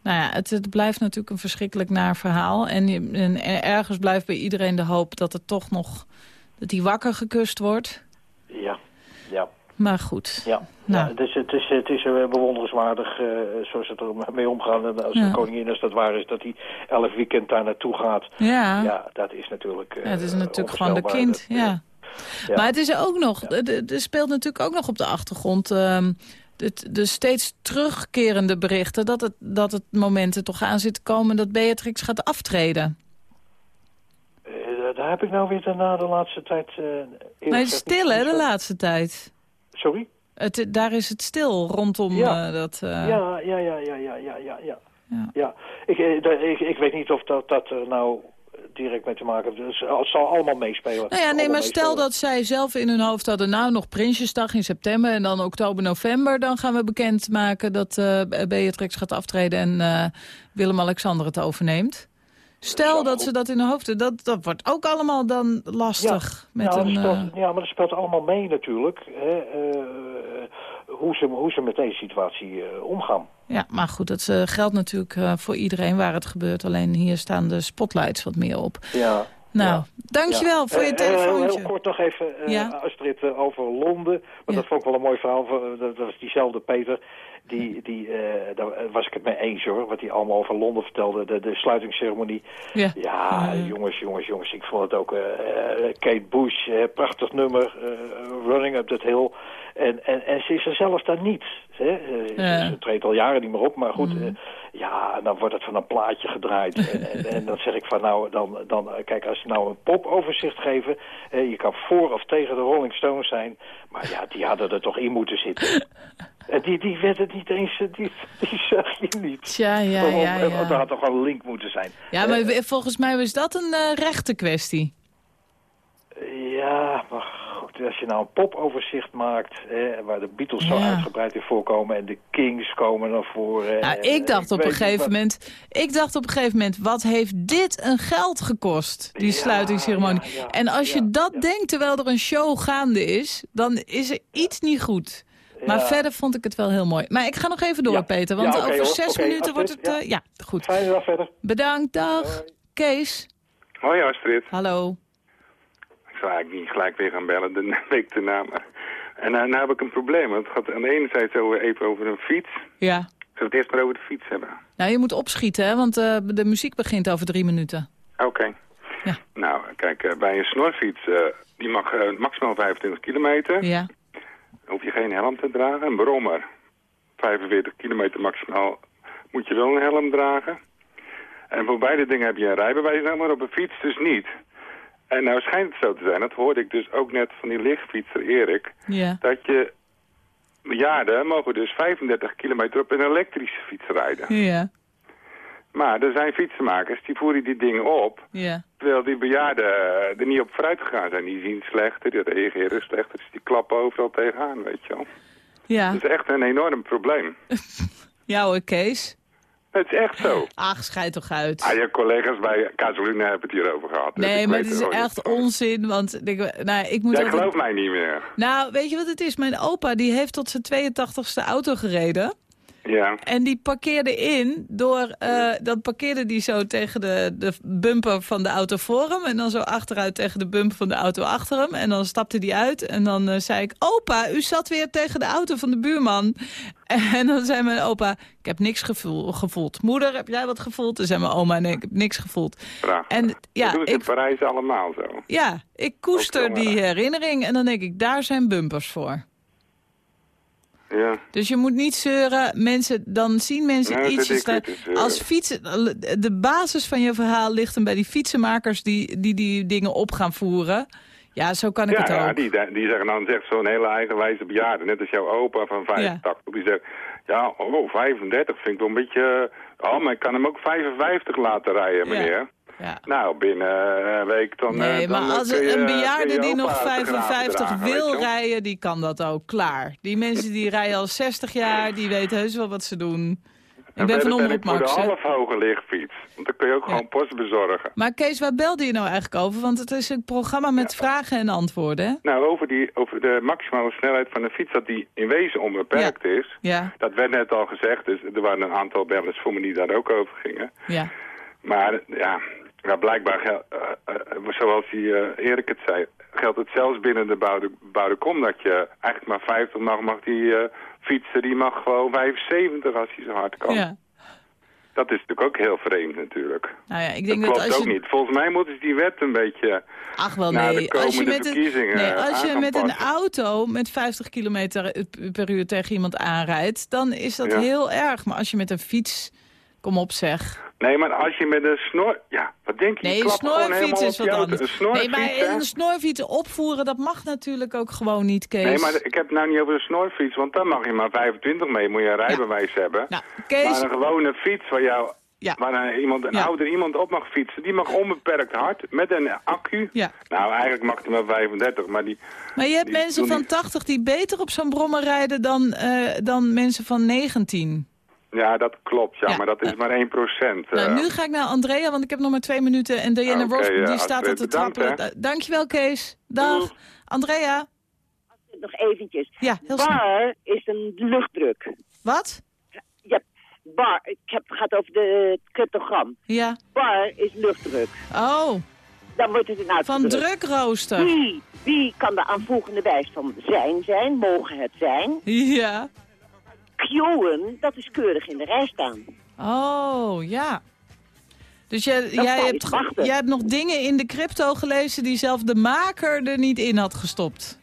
Nou ja, het, het blijft natuurlijk een verschrikkelijk naar verhaal. En, en ergens blijft bij iedereen de hoop dat het toch nog... dat hij wakker gekust wordt. Ja, ja. Maar goed. Ja, Nou. ja het is, het is, het is eh, bewonderenswaardig eh, zoals ze er mee omgaan. En als Ja. de koningin, als dat waar is, dat hij elk weekend daar naartoe gaat. Ja. Ja, dat is natuurlijk... eh, Ja, het is natuurlijk gewoon de kind, ja. Ja. Maar het is ook nog, er speelt natuurlijk ook nog op de achtergrond... ehm, de, de steeds terugkerende berichten... Dat het, dat het moment er toch aan zit te komen dat Beatrix gaat aftreden. Eh, daar heb ik nou weer daarna de laatste tijd... eh het is gezegd niet stil, hè, de laatste tijd. Sorry? Het, daar is het stil rondom Ja. eh, dat... eh, Ja, ja, ja, ja, ja, ja, ja, ja. Ja. Ik, eh, ik, ik weet niet of dat, dat er nou direct mee te maken heeft. Dus het zal allemaal meespelen. Nou ja, nee, maar stel dat zij zelf in hun hoofd hadden... nou, nog Prinsjesdag in september en dan oktober, november... dan gaan we bekendmaken dat eh, Beatrix gaat aftreden... en Willem-Alexander het overneemt. Stel dat ze dat in hun hoofd... Dat, dat wordt ook allemaal dan lastig. met ja, een, dat speelt, eh, ja, maar dat speelt allemaal mee natuurlijk. Hè, eh, hoe, ze, hoe ze met deze situatie eh, omgaan. ja, maar goed, dat geldt natuurlijk voor iedereen waar het gebeurt. Alleen hier staan de spotlights wat meer op. Ja. Nou, dankjewel Ja. voor je eh, heel- telefoontje. Heel, kort nog even, Ja. Astrid, over Londen. Want dat vond ik wel een mooi verhaal. dat was diezelfde Peter. Die, die, eh, daar was ik het mee eens hoor. Wat hij allemaal over Londen vertelde. De, de sluitingsceremonie. Ja. Ja, jongens, jongens, jongens. Ik vond het ook... eh, eh, Kate Bush, prachtig nummer. Running Up That Hill. En, en, en ze is er zelf daar niet. Hè? Ja. Ze treedt al jaren niet meer op. Maar goed, eh, ja, en dan wordt het van een plaatje gedraaid. en, en, en dan zeg ik van nou, dan, dan kijk, als ze nou een popoverzicht geven... je kan voor of tegen de Rolling Stones zijn... maar ja, die hadden er toch in moeten zitten. En die, die werd het niet eens, eh, die, die zag je niet. Tja, ja, Waarom? ja, Eh, ja. Er had toch wel een link moeten zijn. Ja, maar volgens mij was dat een eh, rechte kwestie. Ja, maar goed, als je nou een popoverzicht maakt... Hè, waar de Beatles zo Ja. uitgebreid in voorkomen... en de Kings komen naar voren... Nou, ik dacht eh, op een gegeven wat. moment... Ik dacht op een gegeven moment, wat heeft dit een geld gekost, die sluitingsceremonie? en als je dat denkt terwijl er een show gaande is, dan is er iets niet goed. Maar Ja. verder vond ik het wel heel mooi. Maar ik ga nog even door, Peter, want Ja, over zes minuten wordt het... Astrid, eh, ja. goed. Fijne dag verder. Bedankt, dag. Kees, Hoi Astrid. hallo. Ik zou eigenlijk niet gelijk weer gaan bellen, de week daarna. Maar... En nou, nou heb ik een probleem. Want het gaat aan de ene zijde over, even over een fiets. Ja. Ik zou het eerst maar over de fiets hebben. Nou, je moet opschieten, hè, want eh, de muziek begint over drie minuten. Oké. Nou, kijk, eh, bij een snorfiets, eh, die mag eh, maximaal 25 kilometer. Ja. Hoef je geen helm te dragen. Een brommer, 45 kilometer maximaal, moet je wel een helm dragen. En voor beide dingen heb je een rijbewijs maar op een fiets dus niet. En nou schijnt het zo te zijn, dat hoorde ik dus ook net van die lichtfietser Erik... Ja. dat je bejaarden mogen dus 35 kilometer op een elektrische fiets rijden. Ja. Maar er zijn fietsenmakers die voeren die dingen op... Ja. Terwijl die bejaarden eh, er niet op vooruit gegaan zijn. Die zien slechter, die reageren slechter, dus die klappen overal tegenaan, weet je wel. Ja. Dat is echt een enorm probleem. Ja hoor, Kees. Het is echt zo. Ach, schijt toch uit. Ah, je collega's bij Casaluna hebben het hierover gehad. dus Nee, maar het is echt van. onzin, want ik, nou, ik moet Jij altijd- gelooft mij niet meer. Nou, weet je wat het is? Mijn opa die heeft tot zijn 82ste auto gereden. Ja. En die parkeerde in door... eh, dan parkeerde die zo tegen de, de bumper van de auto voor hem... en dan zo achteruit tegen de bumper van de auto achter hem. En dan stapte die uit en dan eh, zei ik... Opa, u zat weer tegen de auto van de buurman. En dan zei mijn opa... Ik heb niks gevoel, gevoeld. Moeder, heb jij wat gevoeld? En zei mijn oma... Nee, ik heb niks gevoeld. Prachtig. En dat ja, doen ze in ik, Parijs allemaal zo. ja, ik koester die herinnering. En dan denk ik, daar zijn bumpers voor. Ja. Dus je moet niet zeuren. Mensen, dan zien mensen dat ietsjes. zeuren. als fietsen, de basis van je verhaal ligt hem bij die fietsenmakers die die, die dingen op gaan voeren. Ja, zo kan ik ja, het ook. ja, die, die zeggen dan zegt zo'n hele eigenwijze bejaarde, net als jouw opa van 85. Die zegt, ja, oh, 35 vind ik wel een beetje... Oh, maar ik kan hem ook 55 laten rijden, meneer. Ja. Nou, binnen een week dan... Nee, eh, dan maar als kun je- een bejaarde die nog uit de graven 55 dragen, weet je wil rijden, die kan dat ook. Klaar. Die mensen die rijden al 60 jaar, die weten heus wel wat ze doen. Ik En ben van Omroep ik Max. voor de hè. halfhoge lichtfiets. Want dan kun je ook gewoon post bezorgen. Maar Kees, waar belde je nou eigenlijk over? Want het is een programma met vragen en antwoorden, hè? Nou, over, die, over de maximale snelheid van een fiets, dat die in wezen onbeperkt is. Ja, Dat werd net al gezegd, dus er waren een aantal bellers voor me die daar ook over gingen. ja. Maar ja, ja blijkbaar, eh, zoals die, Erik het zei, geldt het zelfs binnen de bouwde, bouwde kom dat je eigenlijk maar 50 mag, mag die fietsen, die mag gewoon 75 als hij zo hard kan. Ja. Dat is natuurlijk ook heel vreemd natuurlijk. Nou ja, ik dat denk dat, klopt als ook niet. Volgens mij moeten ze die wet een beetje Ach wel de nee, als je met, een, verkiezingen nee, als je met een auto met 50 kilometer per uur tegen iemand aanrijdt, dan is dat Ja. heel erg. Maar als je met een fiets, kom op zeg. Nee, maar als je met een snor... Ja, wat denk je? Nee, een snorfiets is wat anders. Een snorfiets, Nee, maar een snorfiets opvoeren, dat mag natuurlijk ook gewoon niet, Kees. Nee, maar ik heb het nou niet over een snorfiets, want dan mag je maar 25 mee, moet je een rijbewijs hebben. Nou, Kees- Maar een gewone fiets waar, jou, Ja. waar een, iemand, een Ja. ouder iemand op mag fietsen, die mag onbeperkt hard met een accu. Ja. Nou, eigenlijk mag hij maar 35, maar die... Maar je hebt mensen van niet- 80 die beter op zo'n brommer rijden dan, eh, dan mensen van 19. Ja, dat klopt, ja, Ja. maar dat is maar 1 procent. Nou, nu ga ik naar Andrea, want ik heb nog maar twee minuten. En Diana Ross, die ja, staat er trappelen. hè. Da- Dankjewel, Kees. Dag. Andrea. Nog eventjes. Ja, heel snel. Bar is een luchtdruk. Wat? Ja, bar, ik heb het gaat over de, het cryptogram. Ja. Bar is luchtdruk. Oh, Dan wordt het in van drukrooster. Wie, wie kan de aanvoegende wijs van zijn zijn, mogen het zijn? Ja. Queuen, dat is keurig in de rij staan. Oh, ja. Dus jij, Dat jij, hebt, wachten. jij hebt nog dingen in de crypto gelezen die zelf de maker er niet in had gestopt.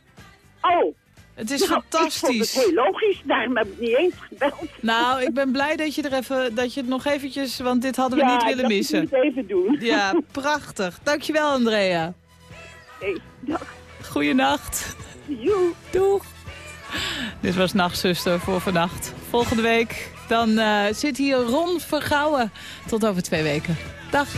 Oh. Het is Nou, fantastisch. Ik vond het heel logisch, daarom heb ik niet eens gebeld. Nou, ik ben blij dat je er even, dat je het nog eventjes, want dit hadden we Ja, niet willen missen. moet het even doen. Ja, prachtig. Dankjewel, Andrea. Hey, dag. Goeienacht. Joe. Doeg. Dit was Nachtzuster voor vannacht. Volgende week dan eh, zit hier Ron Vergouwen. Tot over twee weken. Dag.